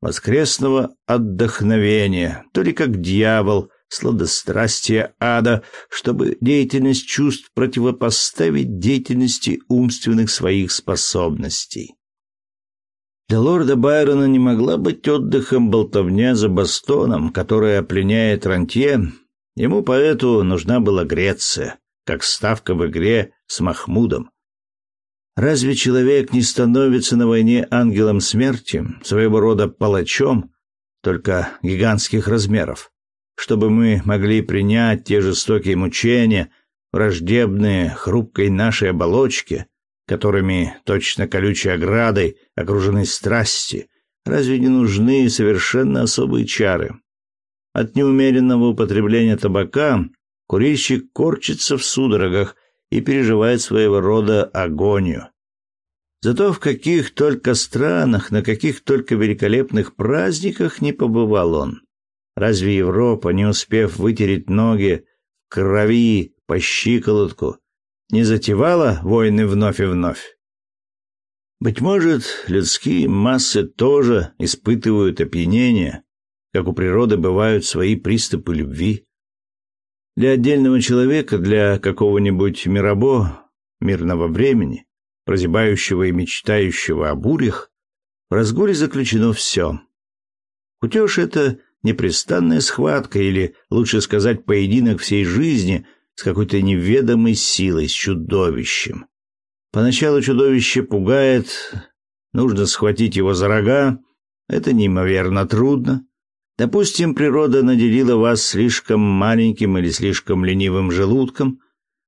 Speaker 1: воскресного отдохновения, то ли как дьявол сладострастия ада, чтобы деятельность чувств противопоставить деятельности умственных своих способностей. Для лорда Байрона не могла быть отдыхом болтовня за бастоном, которая пленяет рантье. Ему поэту нужна была Греция, как ставка в игре с Махмудом. Разве человек не становится на войне ангелом смерти, своего рода палачом, только гигантских размеров, чтобы мы могли принять те жестокие мучения, враждебные хрупкой нашей оболочке, которыми, точно колючей оградой, окружены страсти, разве не нужны совершенно особые чары? От неумеренного употребления табака курильщик корчится в судорогах и переживает своего рода агонию. Зато в каких только странах, на каких только великолепных праздниках не побывал он. Разве Европа, не успев вытереть ноги в крови по щиколотку, не затевала войны вновь и вновь. Быть может, людские массы тоже испытывают опьянение, как у природы бывают свои приступы любви. Для отдельного человека, для какого-нибудь мирабо, мирного времени, прозябающего и мечтающего о бурях, в разгуле заключено все. Кутеж — это непрестанная схватка, или, лучше сказать, поединок всей жизни — с какой-то неведомой силой, с чудовищем. Поначалу чудовище пугает, нужно схватить его за рога, это неимоверно трудно. Допустим, природа наделила вас слишком маленьким или слишком ленивым желудком,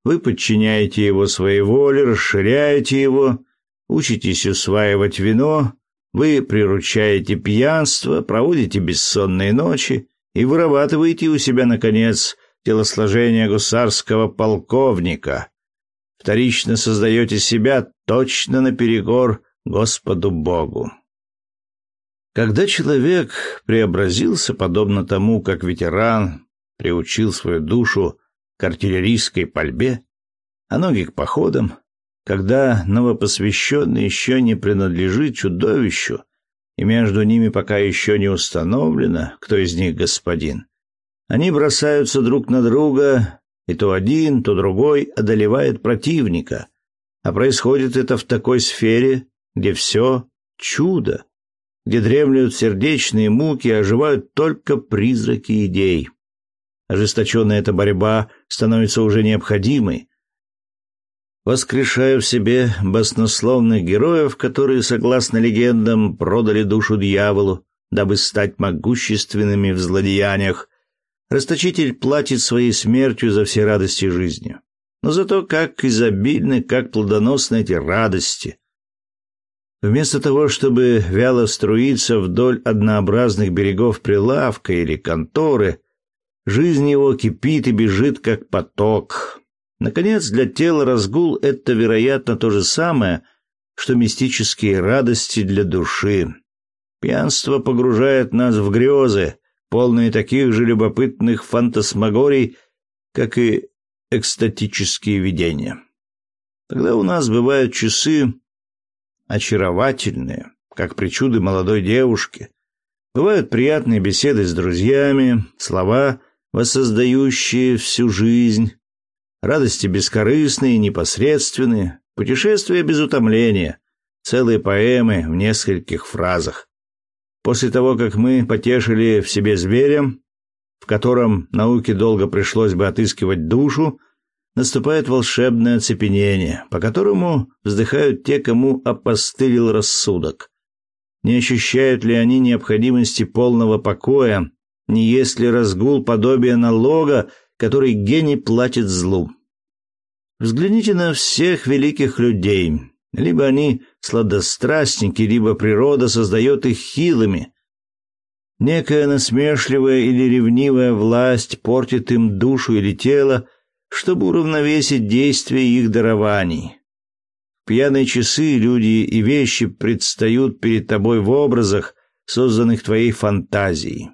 Speaker 1: вы подчиняете его своей воле, расширяете его, учитесь усваивать вино, вы приручаете пьянство, проводите бессонные ночи и вырабатываете у себя, наконец, телосложение гусарского полковника. Вторично создаете себя точно наперекор Господу Богу. Когда человек преобразился, подобно тому, как ветеран приучил свою душу к артиллерийской пальбе, а ноги к походам, когда новопосвященный еще не принадлежит чудовищу, и между ними пока еще не установлено, кто из них господин, они бросаются друг на друга, и то один, то другой одолевает противника. А происходит это в такой сфере, где все — чудо, где дремлют сердечные муки, оживают только призраки идей. Ожесточенная эта борьба становится уже необходимой. Воскрешаю в себе баснословных героев, которые, согласно легендам, продали душу дьяволу, дабы стать могущественными в злодеяниях, Расточитель платит своей смертью за все радости жизни. Но зато как изобильны, как плодоносны эти радости. Вместо того, чтобы вяло струиться вдоль однообразных берегов прилавка или конторы, жизнь его кипит и бежит, как поток. Наконец, для тела разгул — это, вероятно, то же самое, что мистические радости для души. Пьянство погружает нас в грезы, полные таких же любопытных фантасмагорий, как и экстатические видения. Тогда у нас бывают часы очаровательные, как причуды молодой девушки. Бывают приятные беседы с друзьями, слова, воссоздающие всю жизнь, радости бескорыстные, непосредственные, путешествия без утомления, целые поэмы в нескольких фразах. После того, как мы потешили в себе зверя, в котором науке долго пришлось бы отыскивать душу, наступает волшебное оцепенение, по которому вздыхают те, кому опостылил рассудок. Не ощущают ли они необходимости полного покоя, не есть ли разгул подобие налога, который гений платит злу? Взгляните на всех великих людей. Либо они сладострастники, либо природа создает их хилыми. Некая насмешливая или ревнивая власть портит им душу или тело, чтобы уравновесить действие их дарований. В пьяные часы люди и вещи предстают перед тобой в образах, созданных твоей фантазией.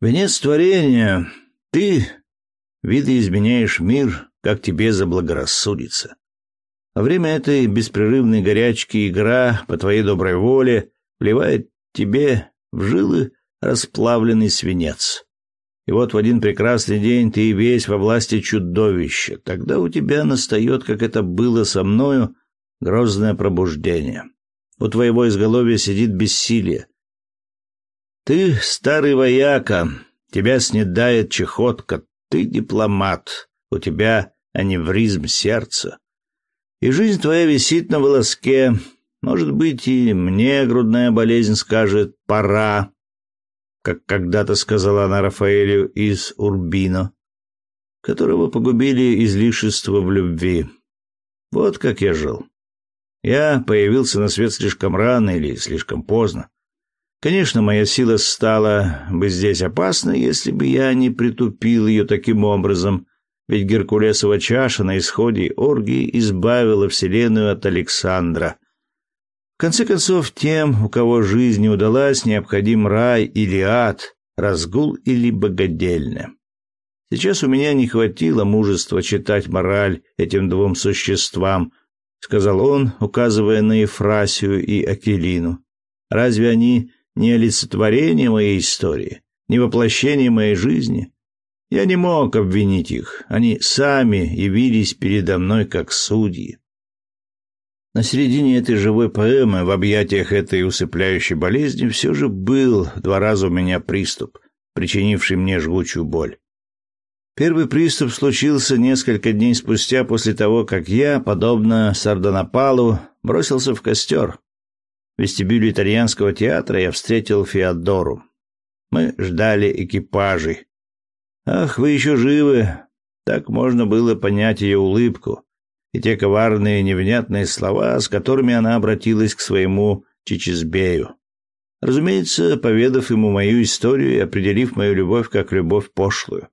Speaker 1: Венец творения — ты видоизменяешь мир, как тебе заблагорассудится. Во время этой беспрерывной горячки игра по твоей доброй воле вливает тебе в жилы расплавленный свинец. И вот в один прекрасный день ты весь во власти чудовища. Тогда у тебя настает, как это было со мною, грозное пробуждение. У твоего изголовья сидит бессилие. Ты старый вояка, тебя снедает чехотка, ты дипломат, у тебя аневризм сердца. И жизнь твоя висит на волоске. Может быть, и мне грудная болезнь скажет «пора», как когда-то сказала она Рафаэлю из Урбино, которого погубили излишества в любви. Вот как я жил. Я появился на свет слишком рано или слишком поздно. Конечно, моя сила стала бы здесь опасной, если бы я не притупил ее таким образом, ведь Геркулесова чаша на исходе оргии избавила Вселенную от Александра. В конце концов, тем, у кого жизнь не удалась, необходим рай или ад, разгул или богадельня. Сейчас у меня не хватило мужества читать мораль этим двум существам, сказал он, указывая на Ефрасию и Акелину. Разве они не олицетворение моей истории, не воплощение моей жизни? Я не мог обвинить их. Они сами явились передо мной как судьи. На середине этой живой поэмы, в объятиях этой усыпляющей болезни, все же был два раза у меня приступ, причинивший мне жгучую боль. Первый приступ случился несколько дней спустя после того, как я, подобно Сардонапалу, бросился в костер. В вестибюле итальянского театра я встретил Феодору. Мы ждали экипажей, Ах, вы еще живы. Так можно было понять ее улыбку и те коварные невнятные слова, с которыми она обратилась к своему Чичизбею. Разумеется, поведав ему мою историю и определив мою любовь как любовь пошлую.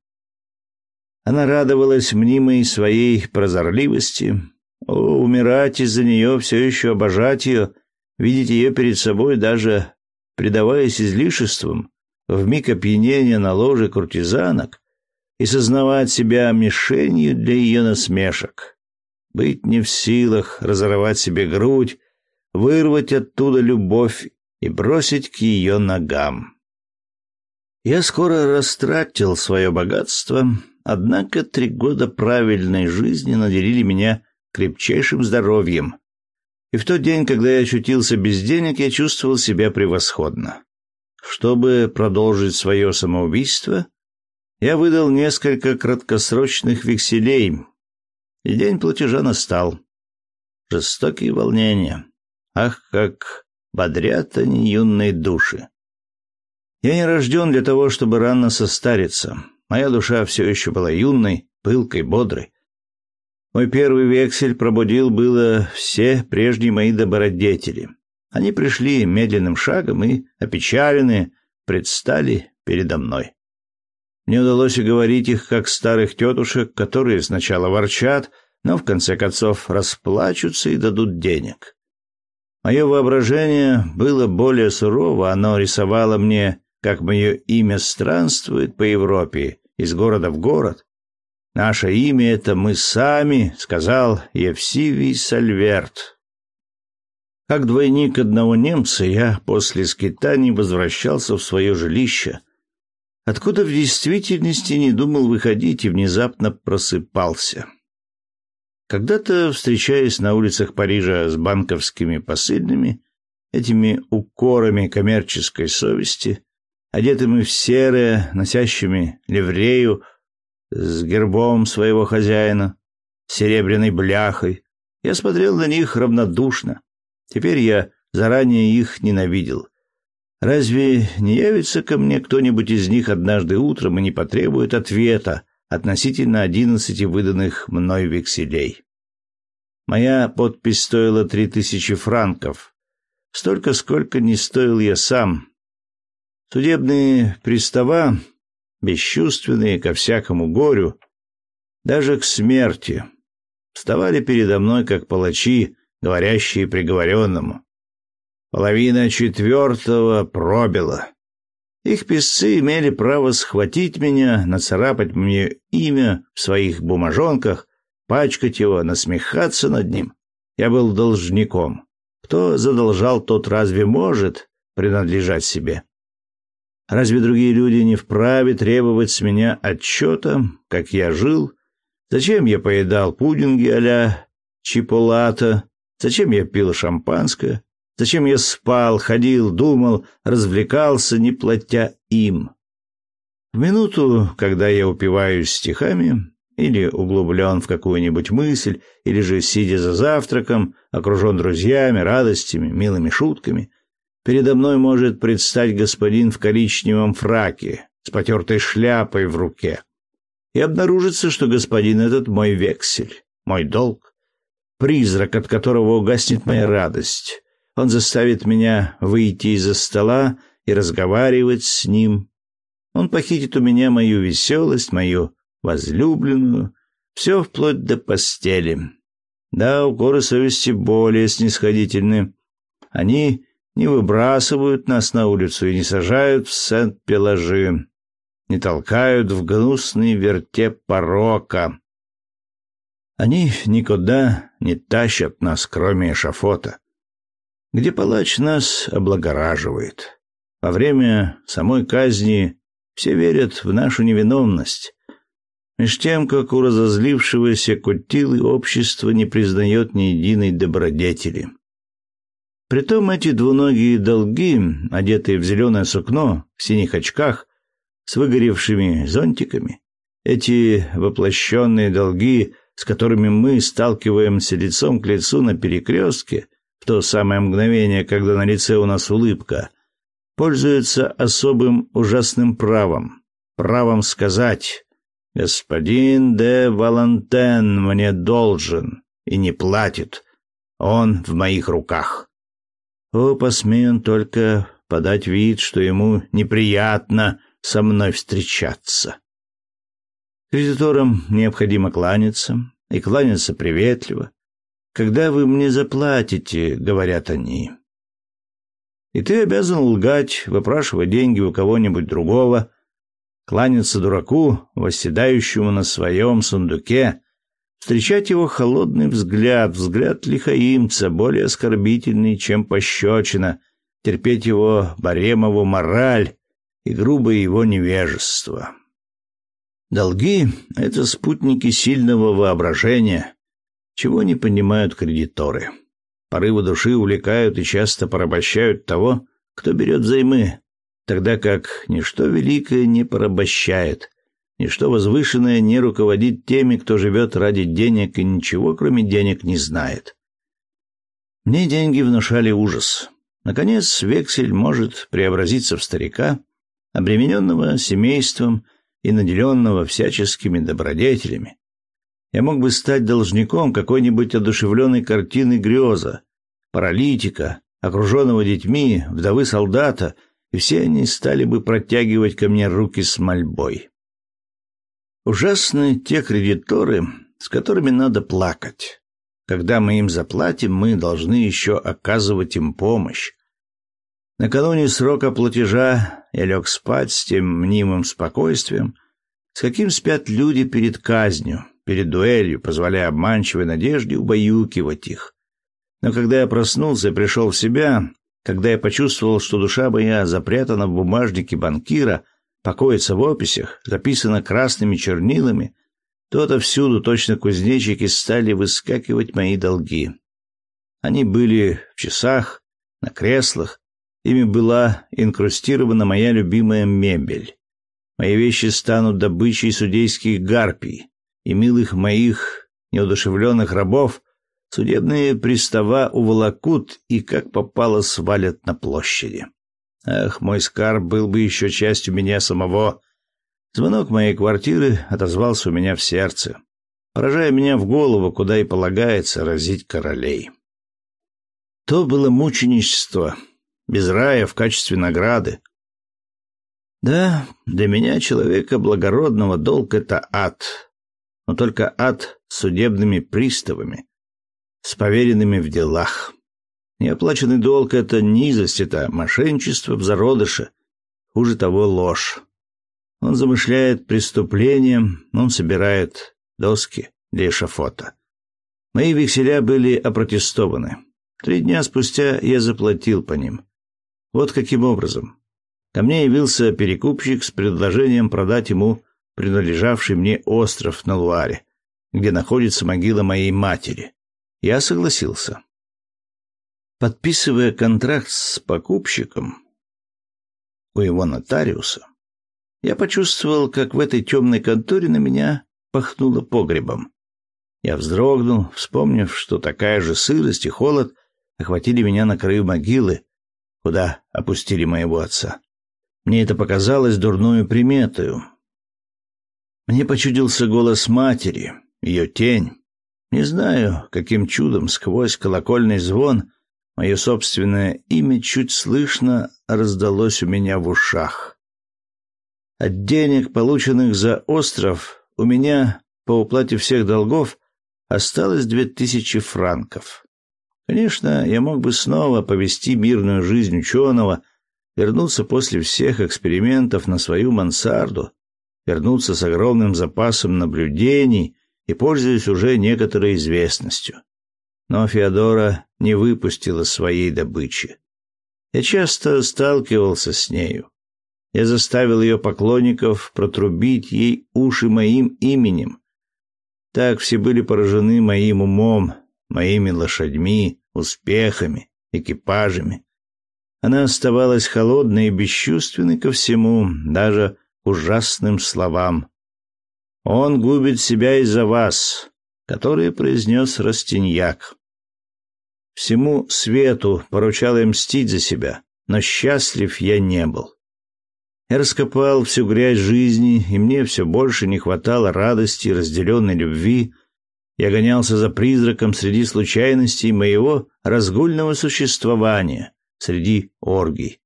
Speaker 1: Она радовалась мнимой своей прозорливости. О, умирать из-за нее, все еще обожать ее, видеть ее перед собой, даже предаваясь излишествам, в миг опьянения на ложе куртизанок, и сознавать себя мишенью для ее насмешек. Быть не в силах разорвать себе грудь, вырвать оттуда любовь и бросить к ее ногам. Я скоро растратил свое богатство, однако три года правильной жизни наделили меня крепчайшим здоровьем. И в тот день, когда я очутился без денег, я чувствовал себя превосходно. Чтобы продолжить свое самоубийство, я выдал несколько краткосрочных векселей, и день платежа настал. Жестокие волнения. Ах, как бодрят они юные души. Я не рожден для того, чтобы рано состариться. Моя душа все еще была юной, пылкой, бодрой. Мой первый вексель пробудил было все прежние мои добродетели. Они пришли медленным шагом и, опечаленные, предстали передо мной. Мне удалось уговорить их, как старых тетушек, которые сначала ворчат, но в конце концов расплачутся и дадут денег. Мое воображение было более сурово, оно рисовало мне, как мое имя странствует по Европе, из города в город. «Наше имя — это мы сами», — сказал Евсивий Сальверт. Как двойник одного немца, я после скитаний возвращался в свое жилище — откуда в действительности не думал выходить и внезапно просыпался. Когда-то, встречаясь на улицах Парижа с банковскими посыльными, этими укорами коммерческой совести, одетыми в серое, носящими ливрею, с гербом своего хозяина, серебряной бляхой. Я смотрел на них равнодушно. Теперь я заранее их ненавидел. Разве не явится ко мне кто-нибудь из них однажды утром и не потребует ответа относительно одиннадцати выданных мной векселей? Моя подпись стоила три тысячи франков. Столько, сколько не стоил я сам. Судебные пристава, бесчувственные ко всякому горю, даже к смерти, вставали передо мной как палачи, говорящие приговоренному. Половина четвертого пробила. Их писцы имели право схватить меня, нацарапать мне имя в своих бумажонках, пачкать его, насмехаться над ним. Я был должником. Кто задолжал, тот разве может принадлежать себе? Разве другие люди не вправе требовать с меня отчета, как я жил? Зачем я поедал пудинги а-ля чиполата? Зачем я пил шампанское? Зачем я спал, ходил, думал, развлекался, не платя им? В минуту, когда я упиваюсь стихами, или углублен в какую-нибудь мысль, или же, сидя за завтраком, окружен друзьями, радостями, милыми шутками, передо мной может предстать господин в коричневом фраке с потертой шляпой в руке. И обнаружится, что господин этот мой вексель, мой долг, призрак, от которого угаснет моя радость. Он заставит меня выйти из-за стола и разговаривать с ним. Он похитит у меня мою веселость, мою возлюбленную, все вплоть до постели. Да, укоры совести более снисходительны. Они не выбрасывают нас на улицу и не сажают в Сент-Пеложи, не толкают в гнусный вертеп порока. Они никуда не тащат нас, кроме эшафота, где палач нас облагораживает. Во время самой казни все верят в нашу невиновность, Меж тем, как у разозлившегося Кутилы общество не признает ни единой добродетели. Притом эти двуногие долги, одетые в зеленое сукно, в синих очках, с выгоревшими зонтиками, эти воплощенные долги, с которыми мы сталкиваемся лицом к лицу на перекрестке, в то самое мгновение, когда на лице у нас улыбка, пользуются особым ужасным правом, правом сказать Господин де Валантен мне должен и не платит. Он в моих руках. О, посмей он только подать вид, что ему неприятно со мной встречаться. Кредиторам необходимо кланяться, и кланяться приветливо. Когда вы мне заплатите, говорят они. И ты обязан лгать, выпрашивать деньги у кого-нибудь другого, кланяться дураку, восседающему на своем сундуке, встречать его холодный взгляд, взгляд лихаимца, более оскорбительный, чем пощечина, терпеть его баремову мораль и грубое его невежество. Долги — это спутники сильного воображения, чего не понимают кредиторы. Порывы души увлекают и часто порабощают того, кто берет взаймы, тогда как ничто великое не порабощает, ничто возвышенное не руководит теми, кто живет ради денег и ничего, кроме денег, не знает. Мне деньги внушали ужас. Наконец, вексель может преобразиться в старика, обремененного семейством и наделенного всяческими добродетелями. Я мог бы стать должником какой-нибудь одушевленной картины греза, паралитика, окруженного детьми, вдовы солдата — и все они стали бы протягивать ко мне руки с мольбой. Ужасны те кредиторы, с которыми надо плакать. Когда мы им заплатим, мы должны еще оказывать им помощь. Накануне срока платежа я лег спать с тем мнимым спокойствием, с каким спят люди перед казнью, перед дуэлью, позволяя обманчивой надежде убаюкивать их. Но когда я проснулся и пришел в себя, когда я почувствовал, что душа моя запрятана в бумажнике банкира, покоится в описях, записана красными чернилами, то отовсюду точно кузнечики стали выскакивать мои долги. Они были в часах, на креслах, ими была инкрустирована моя любимая мебель. Мои вещи станут добычей судейских гарпий, и милых моих неудушевленных рабов судебные пристава уволокут и как попало свалят на площади. Ах, мой скарб был бы еще частью меня самого. Звонок моей квартиры отозвался у меня в сердце, поражая меня в голову, куда и полагается разить королей. То было мученичество, без рая в качестве награды. Да, для меня, человека благородного, долг — это ад. Но только ад с судебными приставами, с поверенными в делах. Неоплаченный долг — это низость, это мошенничество в зародыше. Хуже того, ложь. Он замышляет преступление, он собирает доски для эшафота. Мои векселя были опротестованы. Три дня спустя я заплатил по ним. Вот каким образом. Ко мне явился перекупщик с предложением продать ему принадлежавший мне остров на Луаре, где находится могила моей матери. Я согласился. Подписывая контракт с покупщиком у его нотариуса, я почувствовал, как в этой темной конторе на меня пахнуло погребом. Я вздрогнул, вспомнив, что такая же сырость и холод охватили меня на краю могилы, куда опустили моего отца. Мне это показалось дурную приметою. Мне почудился голос матери, ее тень. Не знаю, каким чудом сквозь колокольный звон мое собственное имя чуть слышно раздалось у меня в ушах. От денег, полученных за остров, у меня по уплате всех долгов осталось две тысячи франков. Конечно, я мог бы снова повести мирную жизнь ученого, вернуться после всех экспериментов на свою мансарду, вернуться с огромным запасом наблюдений и пользуясь уже некоторой известностью. Но Феодора не выпустила своей добычи. Я часто сталкивался с нею. Я заставил ее поклонников протрубить ей уши моим именем. Так все были поражены моим умом, моими лошадьми, успехами, экипажами. Она оставалась холодной и бесчувственной ко всему, даже ужасным словам. «Он губит себя из-за вас», которые произнес Растиньяк. Всему свету поручал я мстить за себя, но счастлив я не был. Я раскопал всю грязь жизни, и мне все больше не хватало радости и разделенной любви, я гонялся за призраком среди случайностей моего разгульного существования, среди оргий.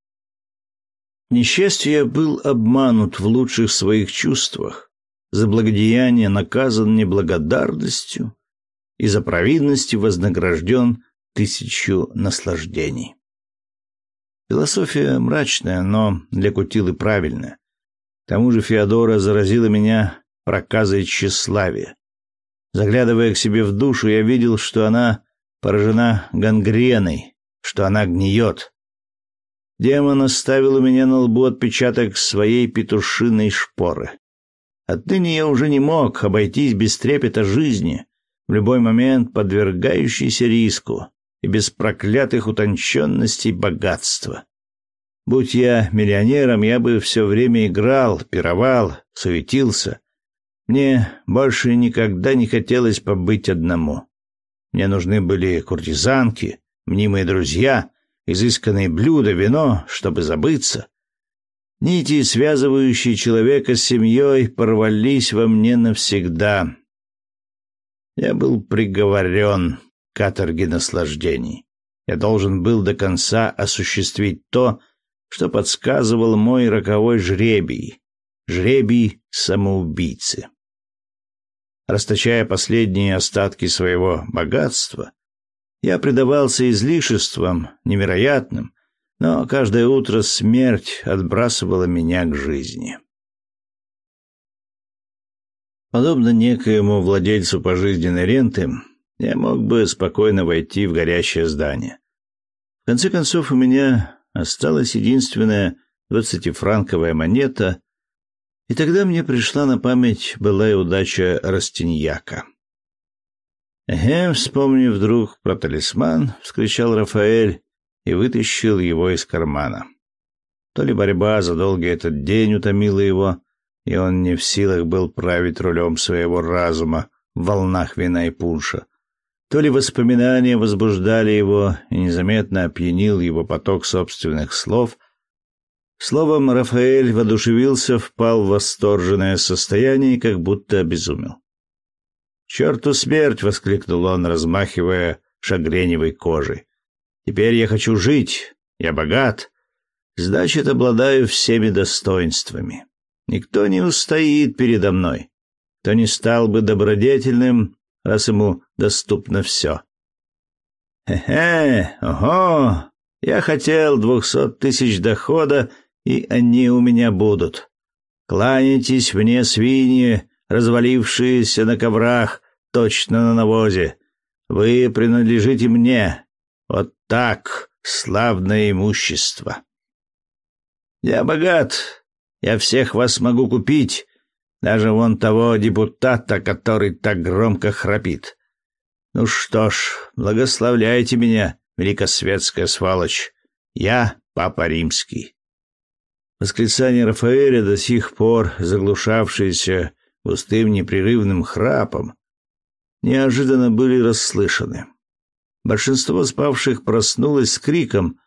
Speaker 1: Несчастью, я был обманут в лучших своих чувствах, за благодеяние наказан неблагодарностью и за провинность вознагражден тысячу наслаждений. Философия мрачная, но для Кутилы правильная. К тому же Феодора заразила меня проказой тщеславия. Заглядывая к себе в душу, я видел, что она поражена гангреной, что она гниет. Демон оставил у меня на лбу отпечаток своей петушиной шпоры. Отныне я уже не мог обойтись без трепета жизни, в любой момент подвергающейся риску и без проклятых утонченностей богатства. Будь я миллионером, я бы все время играл, пировал, суетился, мне больше никогда не хотелось побыть одному. Мне нужны были куртизанки, мнимые друзья, изысканные блюда, вино, чтобы забыться. Нити, связывающие человека с семьей, порвались во мне навсегда. Я был приговорен к каторге наслаждений. Я должен был до конца осуществить то, что подсказывал мой роковой жребий, жребий самоубийцы расточая последние остатки своего богатства, я предавался излишествам невероятным, но каждое утро смерть отбрасывала меня к жизни. Подобно некоему владельцу пожизненной ренты, я мог бы спокойно войти в горящее здание. В конце концов, у меня осталась единственная двадцатифранковая монета, и тогда мне пришла на память былая удача Растиньяка. «Эге», вспомнив вдруг про талисман, вскричал Рафаэль и вытащил его из кармана. То ли борьба за долгий этот день утомила его, и он не в силах был править рулем своего разума в волнах вина и пунша. То ли воспоминания возбуждали его и незаметно опьянил его поток собственных слов. Словом, Рафаэль воодушевился, впал в восторженное состояние и как будто обезумел. «Черту смерть!» — воскликнул он, размахивая шагреневой кожей. «Теперь я хочу жить, я богат, значит, обладаю всеми достоинствами. Никто не устоит передо мной. Кто не стал бы добродетельным, раз ему доступно все. Хе-хе, ого, я хотел двухсот тысяч дохода, и они у меня будут. Кланяйтесь мне, свиньи, развалившиеся на коврах, точно на навозе. Вы принадлежите мне. Вот так, славное имущество. Я богат, я всех вас могу купить, даже вон того депутата, который так громко храпит. Ну что ж, благословляйте меня, великосветская сволочь. Я папа римский. Восклицание Рафаэля, до сих пор заглушавшееся густым непрерывным храпом, неожиданно были расслышаны. Большинство спавших проснулось с криком,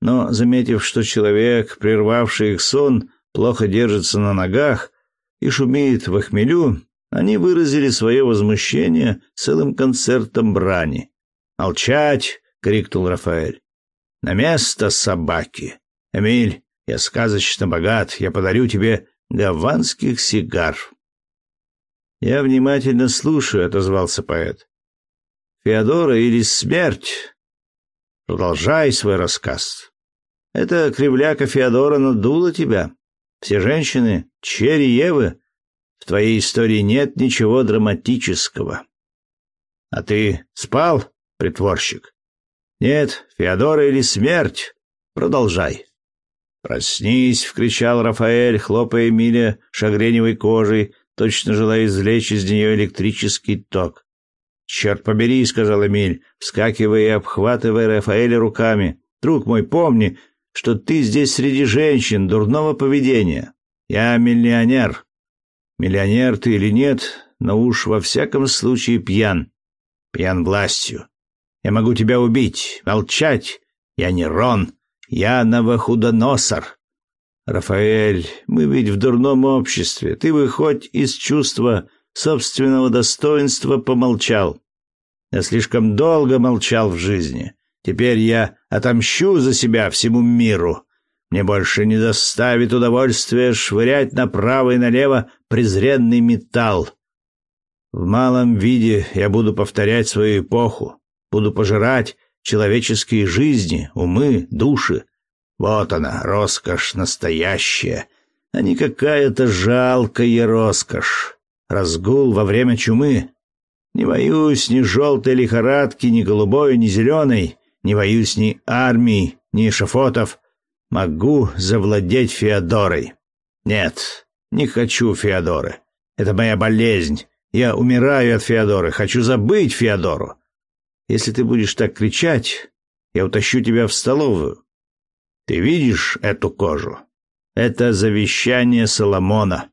Speaker 1: но, заметив, что человек, прервавший их сон, плохо держится на ногах и шумеет в хмелю, они выразили свое возмущение целым концертом брани. «Молчать!» — крикнул Рафаэль. «На место собаки! Эмиль, я сказочно богат, я подарю тебе гаванских сигар!» «Я внимательно слушаю», — отозвался поэт. «Феодора или смерть?» «Продолжай свой рассказ. Эта кривляка Феодора надула тебя. Все женщины — черри Евы. В твоей истории нет ничего драматического. А ты спал, притворщик? Нет, Феодора или смерть? Продолжай. «Проснись!» — вкричал Рафаэль, хлопая Эмиля шагреневой кожей, точно желая извлечь из нее электрический ток. «Черт побери!» — сказал Эмиль, вскакивая и обхватывая Рафаэля руками. «Друг мой, помни, что ты здесь среди женщин дурного поведения. Я миллионер. Миллионер ты или нет, но уж во всяком случае пьян. Пьян властью. Я могу тебя убить, молчать. Я не Рон, я Новохудоносор. Рафаэль, мы ведь в дурном обществе. Ты бы хоть из чувства собственного достоинства помолчал. Я слишком долго молчал в жизни. Теперь я отомщу за себя всему миру. Мне больше не доставит удовольствия швырять направо и налево презренный металл. В малом виде я буду повторять свою эпоху, буду пожирать человеческие жизни, умы, души. Вот она, роскошь настоящая, а не какая-то жалкая роскошь. Разгул во время чумы. Не боюсь ни желтой лихорадки, ни голубой, ни зеленой. Не боюсь ни армии, ни шафотов. Могу завладеть Феодорой. Нет, не хочу Феодоры. Это моя болезнь. Я умираю от Феодоры. Хочу забыть Феодору. Если ты будешь так кричать, я утащу тебя в столовую. Ты видишь эту кожу? Это завещание Соломона.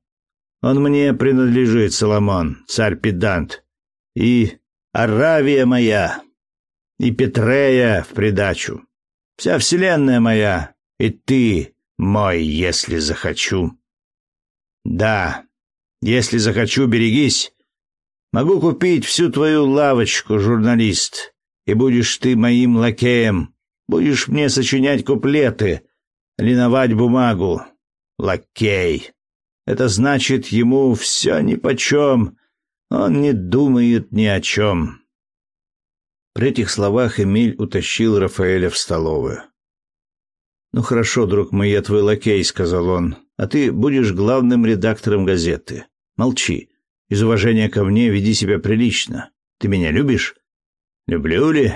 Speaker 1: Он мне принадлежит, Соломон, царь-педант. И Аравия моя, и Петрея в придачу. Вся вселенная моя, и ты мой, если захочу. Да, если захочу, берегись. Могу купить всю твою лавочку, журналист, и будешь ты моим лакеем. Будешь мне сочинять куплеты, линовать бумагу. Лакей. Это значит, ему все нипочем. Он не думает ни о чем. При этих словах Эмиль утащил Рафаэля в столовую. «Ну хорошо, друг мой, я твой лакей», — сказал он, — «а ты будешь главным редактором газеты. Молчи. Из уважения ко мне веди себя прилично. Ты меня любишь?» «Люблю ли?»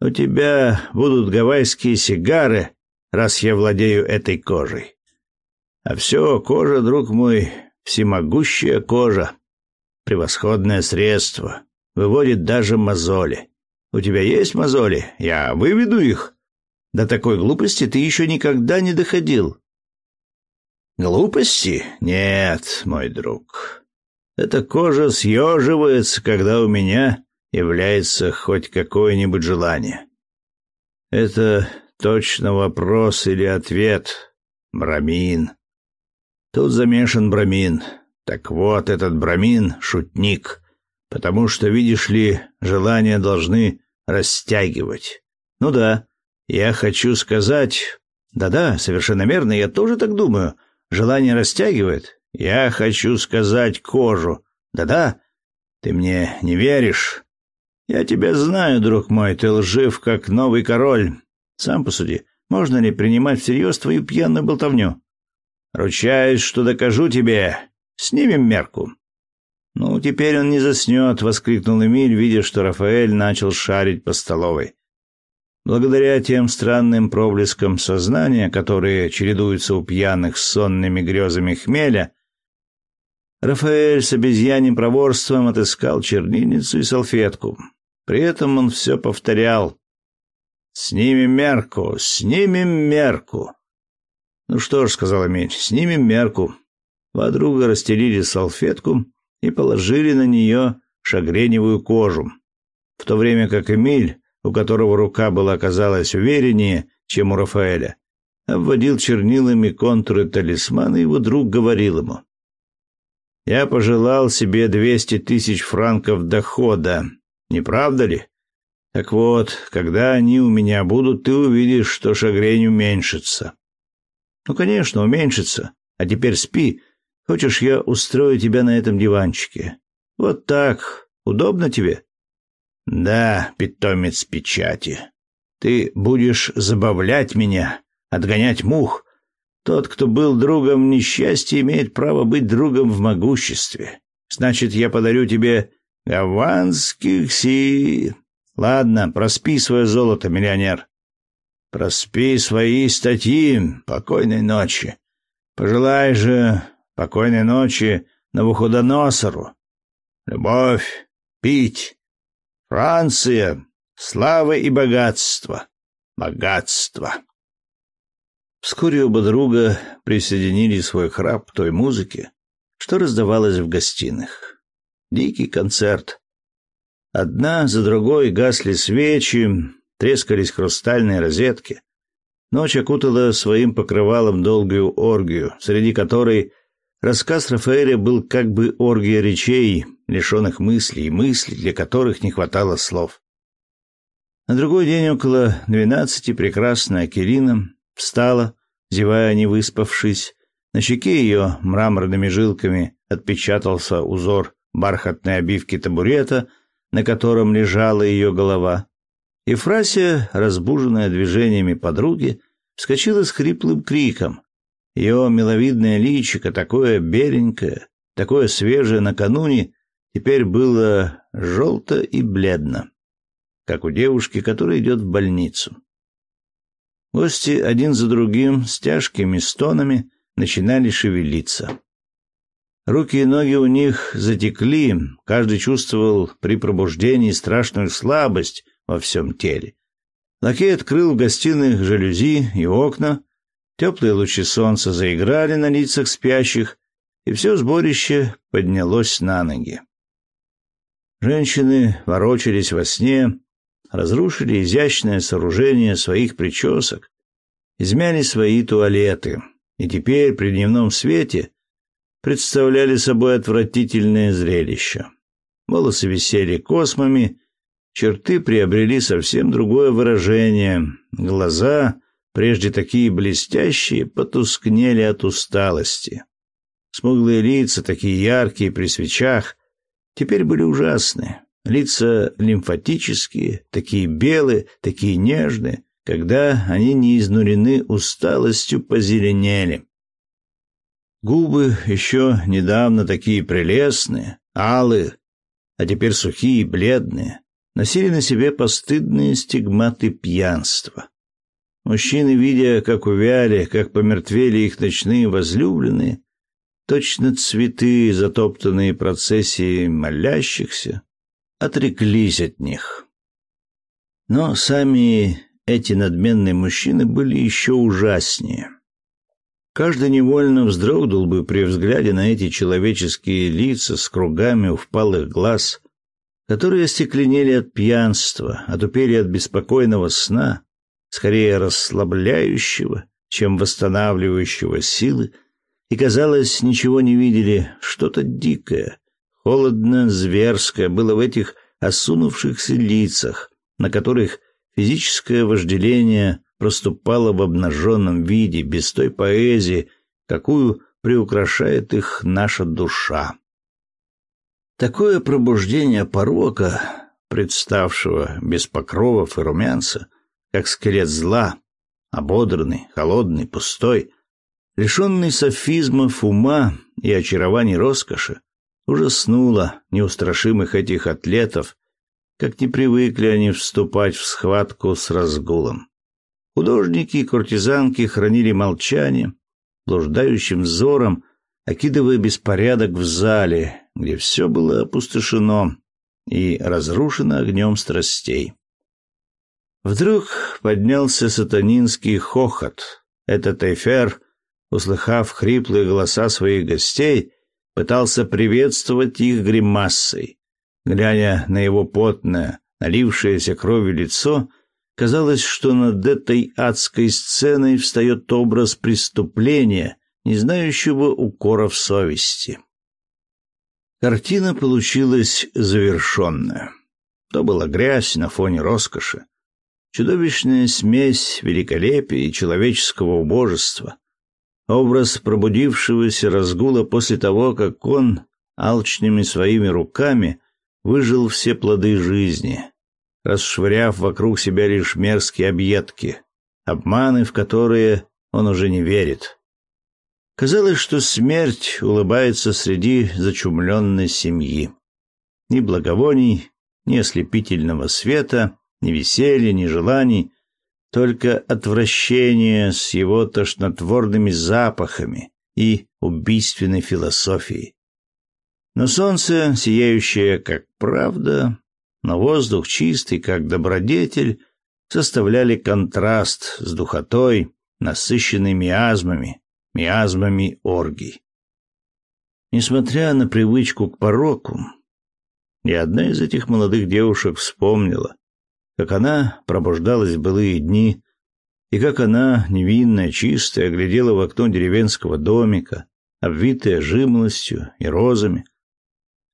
Speaker 1: «У тебя будут гавайские сигары, раз я владею этой кожей. А все, кожа, друг мой, всемогущая кожа. Превосходное средство. Выводит даже мозоли. У тебя есть мозоли? Я выведу их. До такой глупости ты еще никогда не доходил. Глупости? Нет, мой друг. Эта кожа съеживается, когда у меня является хоть какое-нибудь желание. Это точно вопрос или ответ. Брамин. Тут замешан Брамин. Так вот, этот Брамин — шутник, потому что, видишь ли, желания должны растягивать. Ну да, я хочу сказать... Да-да, совершенно верно, я тоже так думаю. Желание растягивает. Я хочу сказать кожу. Да-да, ты мне не веришь. Я тебя знаю, друг мой, ты лжив, как новый король. Сам посуди, можно ли принимать всерьез твою пьяную болтовню? Ручаюсь, что докажу тебе. Снимем мерку. Ну, теперь он не заснет, воскликнул Эмиль, видя, что Рафаэль начал шарить по столовой. Благодаря тем странным проблескам сознания, которые чередуются у пьяных с сонными грезами хмеля, Рафаэль с обезьяним проворством отыскал чернильницу и салфетку. При этом он все повторял. «Снимем мерку! Снимем мерку!» «Ну что ж», — сказал Эмиль, — «снимем мерку». Подруга расстелили салфетку и положили на нее шагреневую кожу, в то время как Эмиль, у которого рука была, оказалась увереннее, чем у Рафаэля, обводил чернилами контуры талисмана, и его друг говорил ему. «Я пожелал себе двести тысяч франков дохода, не правда ли? Так вот, когда они у меня будут, ты увидишь, что шагрень уменьшится. Ну, конечно, уменьшится. А теперь спи. Хочешь, я устрою тебя на этом диванчике? Вот так. Удобно тебе? Да, питомец печати. Ты будешь забавлять меня, отгонять мух. Тот, кто был другом в несчастье, имеет право быть другом в могуществе. Значит, я подарю тебе Гаванских си... Ладно, проспи свое золото, миллионер. Проспи свои статьи. Покойной ночи. Пожелай же покойной ночи Навуходоносору. Любовь, пить. Франция, слава и богатство. Богатство. Вскоре оба друга присоединили свой храп к той музыке, что раздавалась в гостиных. Дикий концерт. Одна за другой гасли свечи, трескались хрустальные розетки. Ночь окутала своим покрывалом долгую оргию, среди которой рассказ Рафаэля был как бы оргия речей, лишенных мыслей и мыслей, для которых не хватало слов. На другой день около двенадцати прекрасная Акелина встала, зевая не выспавшись. На щеке ее мраморными жилками отпечатался узор бархатной обивки табурета, на котором лежала ее голова. И Фрася, разбуженная движениями подруги, вскочила с хриплым криком. Ее миловидное личико, такое беленькое, такое свежее накануне, теперь было желто и бледно, как у девушки, которая идет в больницу. Гости один за другим с тяжкими стонами начинали шевелиться. Руки и ноги у них затекли, каждый чувствовал при пробуждении страшную слабость во всем теле. Лакей открыл в гостиных жалюзи и окна, теплые лучи солнца заиграли на лицах спящих, и все сборище поднялось на ноги. Женщины ворочались во сне, разрушили изящное сооружение своих причесок, измяли свои туалеты, и теперь при дневном свете представляли собой отвратительное зрелище. Волосы висели космами, черты приобрели совсем другое выражение, глаза, прежде такие блестящие, потускнели от усталости. Смуглые лица, такие яркие при свечах, теперь были ужасные. Лица лимфатические, такие белые, такие нежные, когда они не изнурены усталостью, позеленели. Губы еще недавно такие прелестные, алые, а теперь сухие и бледные, носили на себе постыдные стигматы пьянства. Мужчины, видя, как увяли, как помертвели их ночные возлюбленные, точно цветы, затоптанные процессией молящихся, отреклись от них. Но сами эти надменные мужчины были еще ужаснее. Каждый невольно вздрогнул бы при взгляде на эти человеческие лица с кругами впалых глаз, которые остекленели от пьянства, отупели от беспокойного сна, скорее расслабляющего, чем восстанавливающего силы, и, казалось, ничего не видели, что-то дикое, холодно, зверское было в этих осунувшихся лицах, на которых физическое вожделение проступало в обнаженном виде, без той поэзии, какую приукрашает их наша душа. Такое пробуждение порока, представшего без покровов и румянца, как скелет зла, ободранный, холодный, пустой, лишенный софизмов ума и очарований роскоши, ужаснуло неустрашимых этих атлетов, как не привыкли они вступать в схватку с разгулом. Художники и куртизанки хранили молчание, блуждающим взором, окидывая беспорядок в зале, где все было опустошено и разрушено огнем страстей. Вдруг поднялся сатанинский хохот. Этот эфер, услыхав хриплые голоса своих гостей, пытался приветствовать их гримасой. Глядя на его потное, налившееся кровью лицо, казалось, что над этой адской сценой встает образ преступления, не знающего укоров совести. Картина получилась завершенная. То была грязь на фоне роскоши, чудовищная смесь великолепия и человеческого убожества, Образ пробудившегося разгула после того, как он алчными своими руками выжил все плоды жизни, расшвыряв вокруг себя лишь мерзкие объедки, обманы, в которые он уже не верит. Казалось, что смерть улыбается среди зачумленной семьи. Ни благовоний, ни ослепительного света, ни веселья, ни желаний, только отвращение с его тошнотворными запахами и убийственной философией. Но солнце, сияющее как правда, но воздух чистый как добродетель, составляли контраст с духотой, насыщенной миазмами, миазмами оргий. Несмотря на привычку к пороку, ни одна из этих молодых девушек вспомнила, как она пробуждалась в былые дни, и как она, невинная, чистая, глядела в окно деревенского домика, обвитая жимолостью и розами,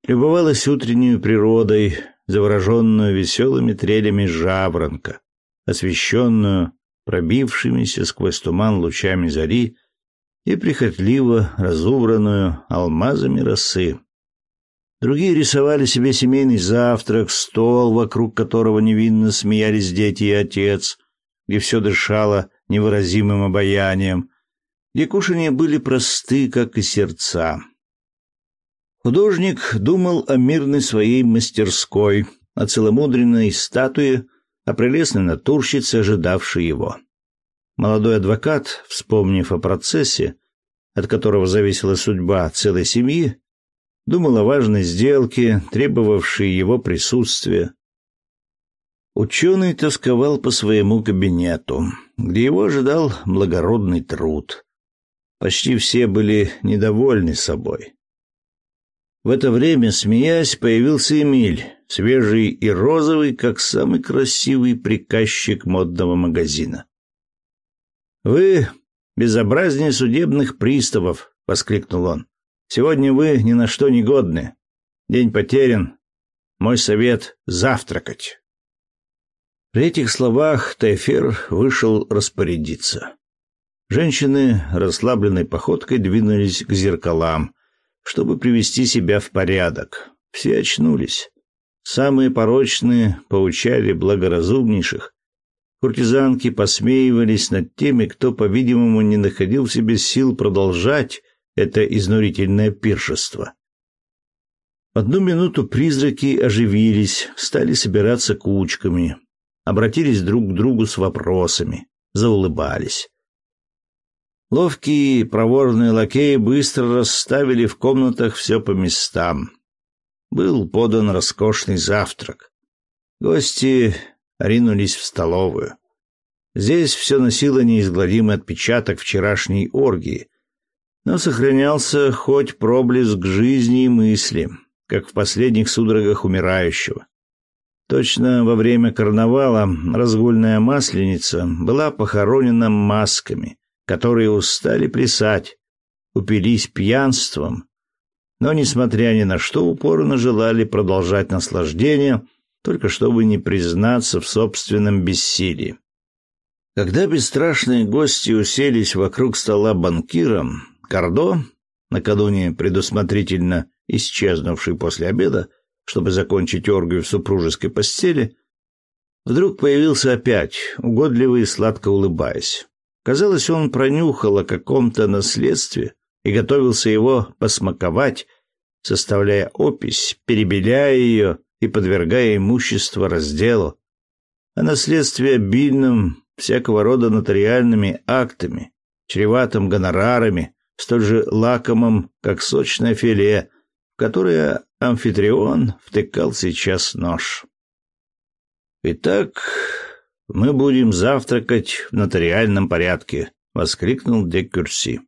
Speaker 1: любовалась утренней природой, завороженную веселыми трелями жаворонка, освещенную пробившимися сквозь туман лучами зари и прихотливо разубранную алмазами росы. Другие рисовали себе семейный завтрак, стол, вокруг которого невинно смеялись дети и отец, где все дышало невыразимым обаянием, где кушания были просты, как и сердца. Художник думал о мирной своей мастерской, о целомудренной статуе, о прелестной натурщице, ожидавшей его. Молодой адвокат, вспомнив о процессе, от которого зависела судьба целой семьи, думал о важной сделке, требовавшей его присутствия. Ученый тосковал по своему кабинету, где его ожидал благородный труд. Почти все были недовольны собой. В это время, смеясь, появился Эмиль, свежий и розовый, как самый красивый приказчик модного магазина. «Вы безобразнее судебных приставов!» — воскликнул он. Сегодня вы ни на что не годны. День потерян. Мой совет — завтракать». При этих словах Тайфер вышел распорядиться. Женщины расслабленной походкой двинулись к зеркалам, чтобы привести себя в порядок. Все очнулись. Самые порочные поучали благоразумнейших. Куртизанки посмеивались над теми, кто, по-видимому, не находил в себе сил продолжать это изнурительное пиршество. Одну минуту призраки оживились, стали собираться кучками, обратились друг к другу с вопросами, заулыбались. Ловкие проворные лакеи быстро расставили в комнатах все по местам. Был подан роскошный завтрак. Гости ринулись в столовую. Здесь все носило неизгладимый отпечаток вчерашней оргии, но сохранялся хоть проблеск жизни и мысли, как в последних судорогах умирающего. Точно во время карнавала разгульная масленица была похоронена масками, которые устали плясать, упились пьянством, но, несмотря ни на что, упорно желали продолжать наслаждение, только чтобы не признаться в собственном бессилии. Когда бесстрашные гости уселись вокруг стола банкира, Кардо, накануне предусмотрительно исчезнувший после обеда, чтобы закончить оргию в супружеской постели, вдруг появился опять, угодливый и сладко улыбаясь. Казалось, он пронюхал о каком-то наследстве и готовился его посмаковать, составляя опись, перебеляя ее и подвергая имущество разделу. О наследстве обильном всякого рода нотариальными актами, чреватым гонорарами, столь же лакомым, как сочное филе, в которое амфитрион втыкал сейчас нож. «Итак, мы будем завтракать в нотариальном порядке», — воскликнул де Кюрси.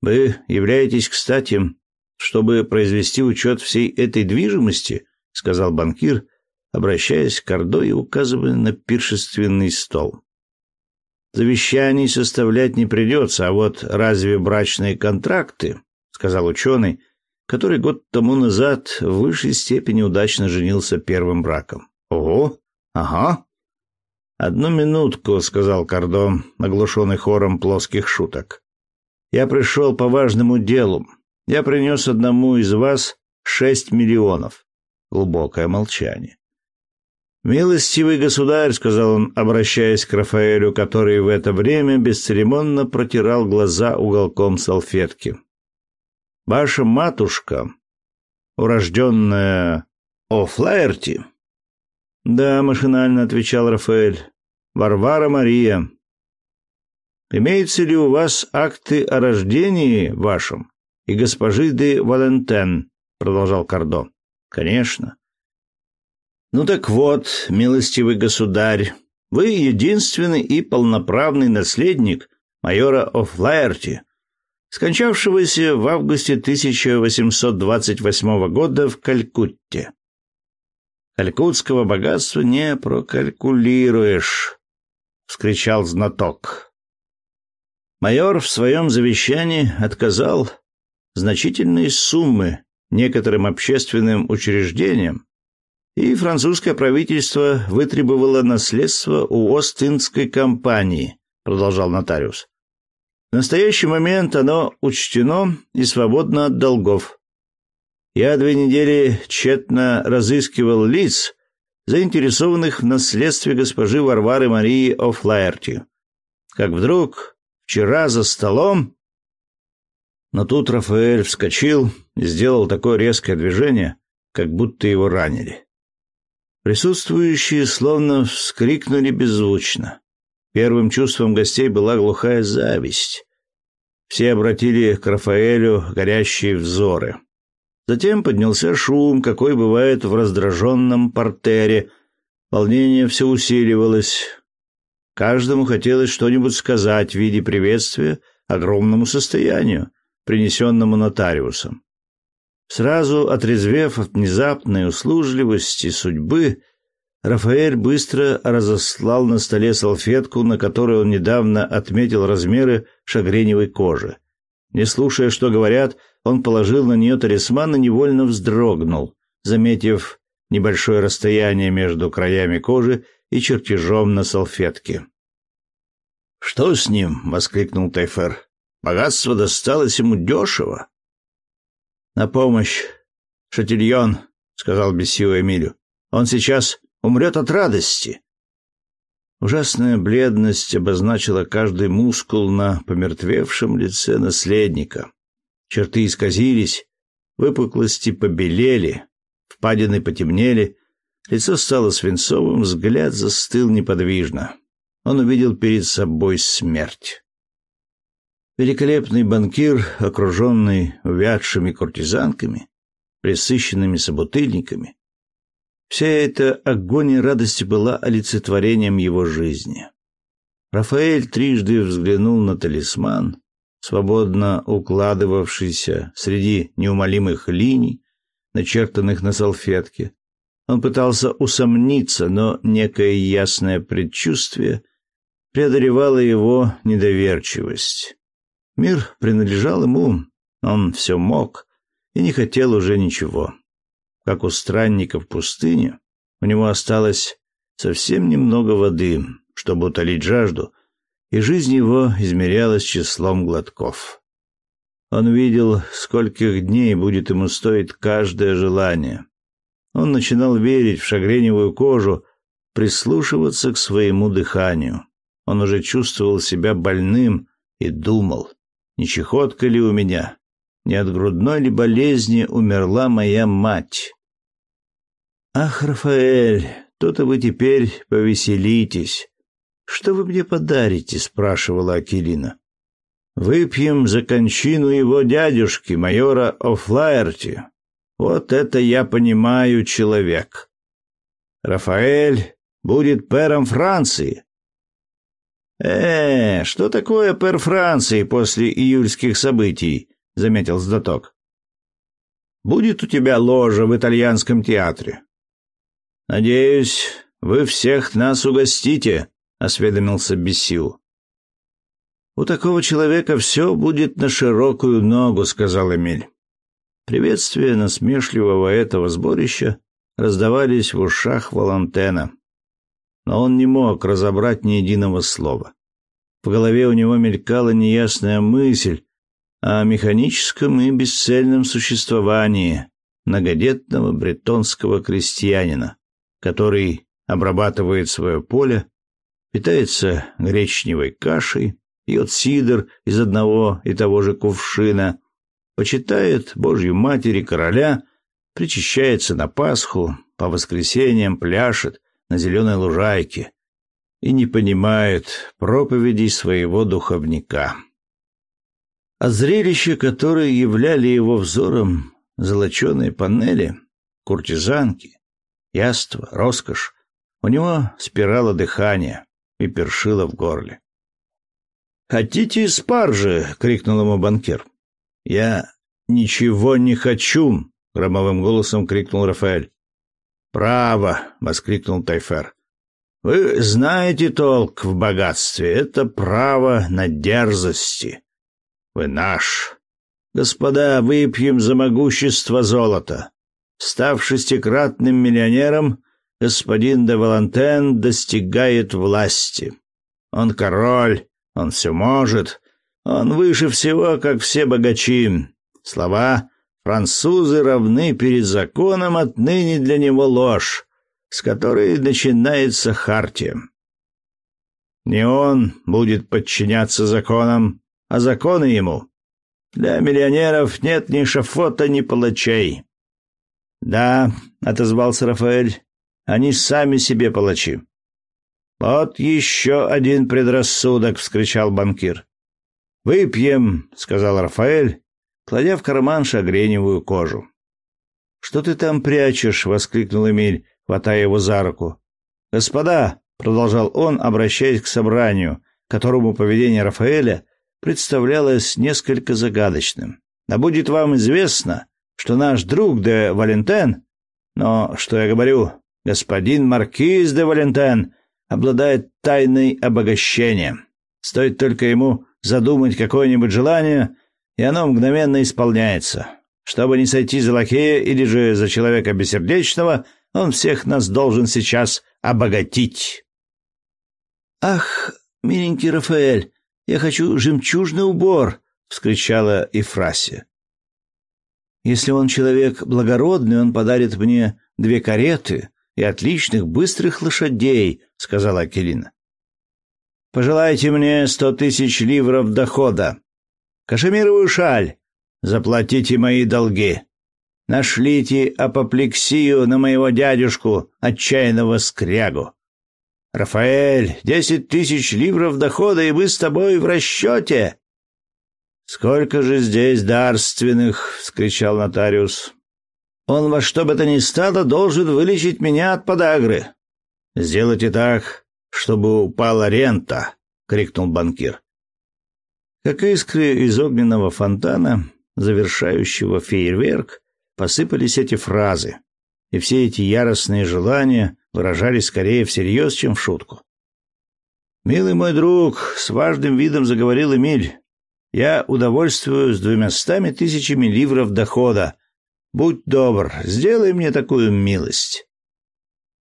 Speaker 1: «Вы являетесь, кстати, чтобы произвести учет всей этой движимости», — сказал банкир, обращаясь к Ордо и указывая на пиршественный стол. «Завещаний составлять не придется, а вот разве брачные контракты?» — сказал ученый, который год тому назад в высшей степени удачно женился первым браком. «Ого! Ага!» «Одну минутку», — сказал Кордон, оглушенный хором плоских шуток. «Я пришел по важному делу. Я принес одному из вас шесть миллионов». Глубокое молчание. «Милостивый государь», — сказал он, обращаясь к Рафаэлю, который в это время бесцеремонно протирал глаза уголком салфетки. «Ваша матушка, урожденная О'Флаерти?» «Да», — машинально отвечал Рафаэль, — «Варвара Мария». «Имеются ли у вас акты о рождении вашем и госпожи де Валентен?» — продолжал Кардо. «Конечно». Ну так вот, милостивый государь, вы единственный и полноправный наследник майора О'Флаерти, скончавшегося в августе 1828 года в Калькутте. Калькутского богатства не прокалькулируешь, вскричал знаток. Майор в своем завещании отказал значительные суммы некоторым общественным учреждениям, и французское правительство вытребовало наследство у Ост-Индской компании, продолжал нотариус. В настоящий момент оно учтено и свободно от долгов. Я две недели тщетно разыскивал лиц, заинтересованных в наследстве госпожи Варвары Марии О'Флаерти. Как вдруг, вчера за столом... Но тут Рафаэль вскочил и сделал такое резкое движение, как будто его ранили. Присутствующие словно вскрикнули беззвучно. Первым чувством гостей была глухая зависть. Все обратили к Рафаэлю горящие взоры. Затем поднялся шум, какой бывает в раздраженном портере. Волнение все усиливалось. Каждому хотелось что-нибудь сказать в виде приветствия огромному состоянию, принесенному нотариусом. Сразу отрезвев от внезапной услужливости судьбы, Рафаэль быстро разослал на столе салфетку, на которой он недавно отметил размеры шагреневой кожи. Не слушая, что говорят, он положил на нее талисман и невольно вздрогнул, заметив небольшое расстояние между краями кожи и чертежом на салфетке. «Что с ним?» — воскликнул Тайфер. «Богатство досталось ему дешево». «На помощь, Шатильон», — сказал бесио Эмилю. «Он сейчас умрет от радости». Ужасная бледность обозначила каждый мускул на помертвевшем лице наследника. Черты исказились, выпуклости побелели, впадины потемнели, лицо стало свинцовым, взгляд застыл неподвижно. Он увидел перед собой смерть. Великолепный банкир, окруженный увядшими куртизанками, присыщенными собутыльниками, вся эта агония радости была олицетворением его жизни. Рафаэль трижды взглянул на талисман, свободно укладывавшийся среди неумолимых линий, начертанных на салфетке. Он пытался усомниться, но некое ясное предчувствие преодолевало его недоверчивость. Мир принадлежал ему, он все мог и не хотел уже ничего. Как у странника в пустыне, у него осталось совсем немного воды, чтобы утолить жажду, и жизнь его измерялась числом глотков. Он видел, скольких дней будет ему стоить каждое желание. Он начинал верить в шагреневую кожу, прислушиваться к своему дыханию. Он уже чувствовал себя больным и думал, не чехотка ли у меня, не от грудной ли болезни умерла моя мать. Ах, Рафаэль, то-то вы теперь повеселитесь. Что вы мне подарите, спрашивала Акилина. Выпьем за кончину его дядюшки, майора Офлаерти. Вот это я понимаю человек. Рафаэль будет пэром Франции. Э, что такое пэр Франции после июльских событий? заметил Сдаток. Будет у тебя ложа в итальянском театре. Надеюсь, вы всех нас угостите, осведомился Бесил. У такого человека все будет на широкую ногу, сказал Эмиль. Приветствия насмешливого этого сборища раздавались в ушах Валантена, но он не мог разобрать ни единого слова. В голове у него мелькала неясная мысль о механическом и бесцельном существовании многодетного бретонского крестьянина, который обрабатывает свое поле, питается гречневой кашей, пьет сидр из одного и того же кувшина почитает Божью Матерь и Короля, причащается на Пасху, по воскресеньям пляшет на зеленой лужайке и не понимает проповедей своего духовника. А зрелище, которое являли его взором золоченые панели, куртизанки, яство, роскошь, у него спирало дыхания и першило в горле. «Хотите спаржи?» — крикнул ему банкир. «Я ничего не хочу!» — громовым голосом крикнул Рафаэль. «Право!» — воскликнул Тайфер. «Вы знаете толк в богатстве. Это право на дерзости. Вы наш. Господа, выпьем за могущество золота. Став шестикратным миллионером, господин де Валантен достигает власти. Он король, он все может, он выше всего, как все богачи. Слова «французы равны перед законом» отныне для него ложь, с которой начинается хартия. Не он будет подчиняться законам, а законы ему. Для миллионеров нет ни шафота, ни палачей. «Да», — отозвался Рафаэль, — «они сами себе палачи». «Вот еще один предрассудок!» — вскричал банкир. «Выпьем», — сказал Рафаэль, кладя в карман шагреневую кожу. «Что ты там прячешь?» — воскликнул Эмиль, хватая его за руку. «Господа», — продолжал он, обращаясь к собранию, которому поведение Рафаэля представлялось несколько загадочным. «Да будет вам известно, что наш друг де Валентен, но, что я говорю, господин Маркиз де Валентен, обладает тайной обогащения. Стоит только ему задумать какое-нибудь желание, и оно мгновенно исполняется. Чтобы не сойти за лакея или же за человека бессердечного, он всех нас должен сейчас обогатить. «Ах, миленький Рафаэль, я хочу жемчужный убор!» — вскричала Ефрасия. «Если он человек благородный, он подарит мне две кареты и отличных быстрых лошадей», — сказала Акелина. Пожелайте мне сто тысяч ливров дохода. Кашемировую шаль. Заплатите мои долги. Нашлите апоплексию на моего дядюшку, отчаянного скрягу. Рафаэль, десять тысяч ливров дохода, и мы с тобой в расчете. Сколько же здесь дарственных, вскричал нотариус. Он во что бы то ни стало должен вылечить меня от подагры. Сделайте так, чтобы упала рента, крикнул банкир. Как искры из огненного фонтана, завершающего фейерверк, посыпались эти фразы, и все эти яростные желания выражались скорее всерьез, чем в шутку. «Милый мой друг», — с важным видом заговорил Эмиль, — «я удовольствуюсь двумястами тысячами ливров дохода. Будь добр, сделай мне такую милость».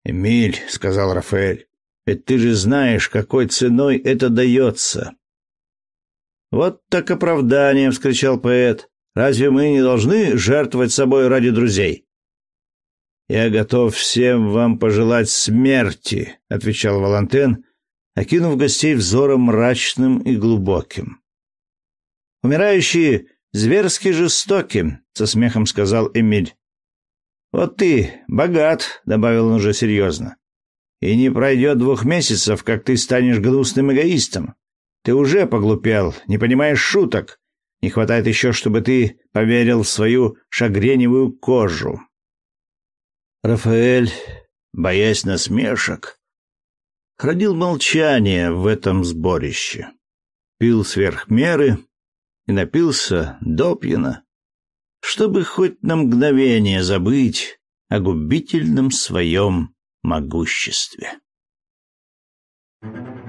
Speaker 1: «Эмиль», — сказал Рафаэль, — «ведь ты же знаешь, какой ценой это дается». «Вот так оправдание!» — вскричал поэт. «Разве мы не должны жертвовать собой ради друзей?» «Я готов всем вам пожелать смерти», — отвечал Валантен, окинув гостей взором мрачным и глубоким. «Умирающие зверски жестоки», — со смехом сказал Эмиль. «Вот ты богат», — добавил он уже серьезно. «И не пройдет двух месяцев, как ты станешь гнусным эгоистом. Ты уже поглупел, не понимаешь шуток. Не хватает еще, чтобы ты поверил в свою шагреневую кожу». Рафаэль, боясь насмешек, хранил молчание в этом сборище. Пил сверх меры и напился допьяно, чтобы хоть на мгновение забыть о губительном своем могуществе. Thank you.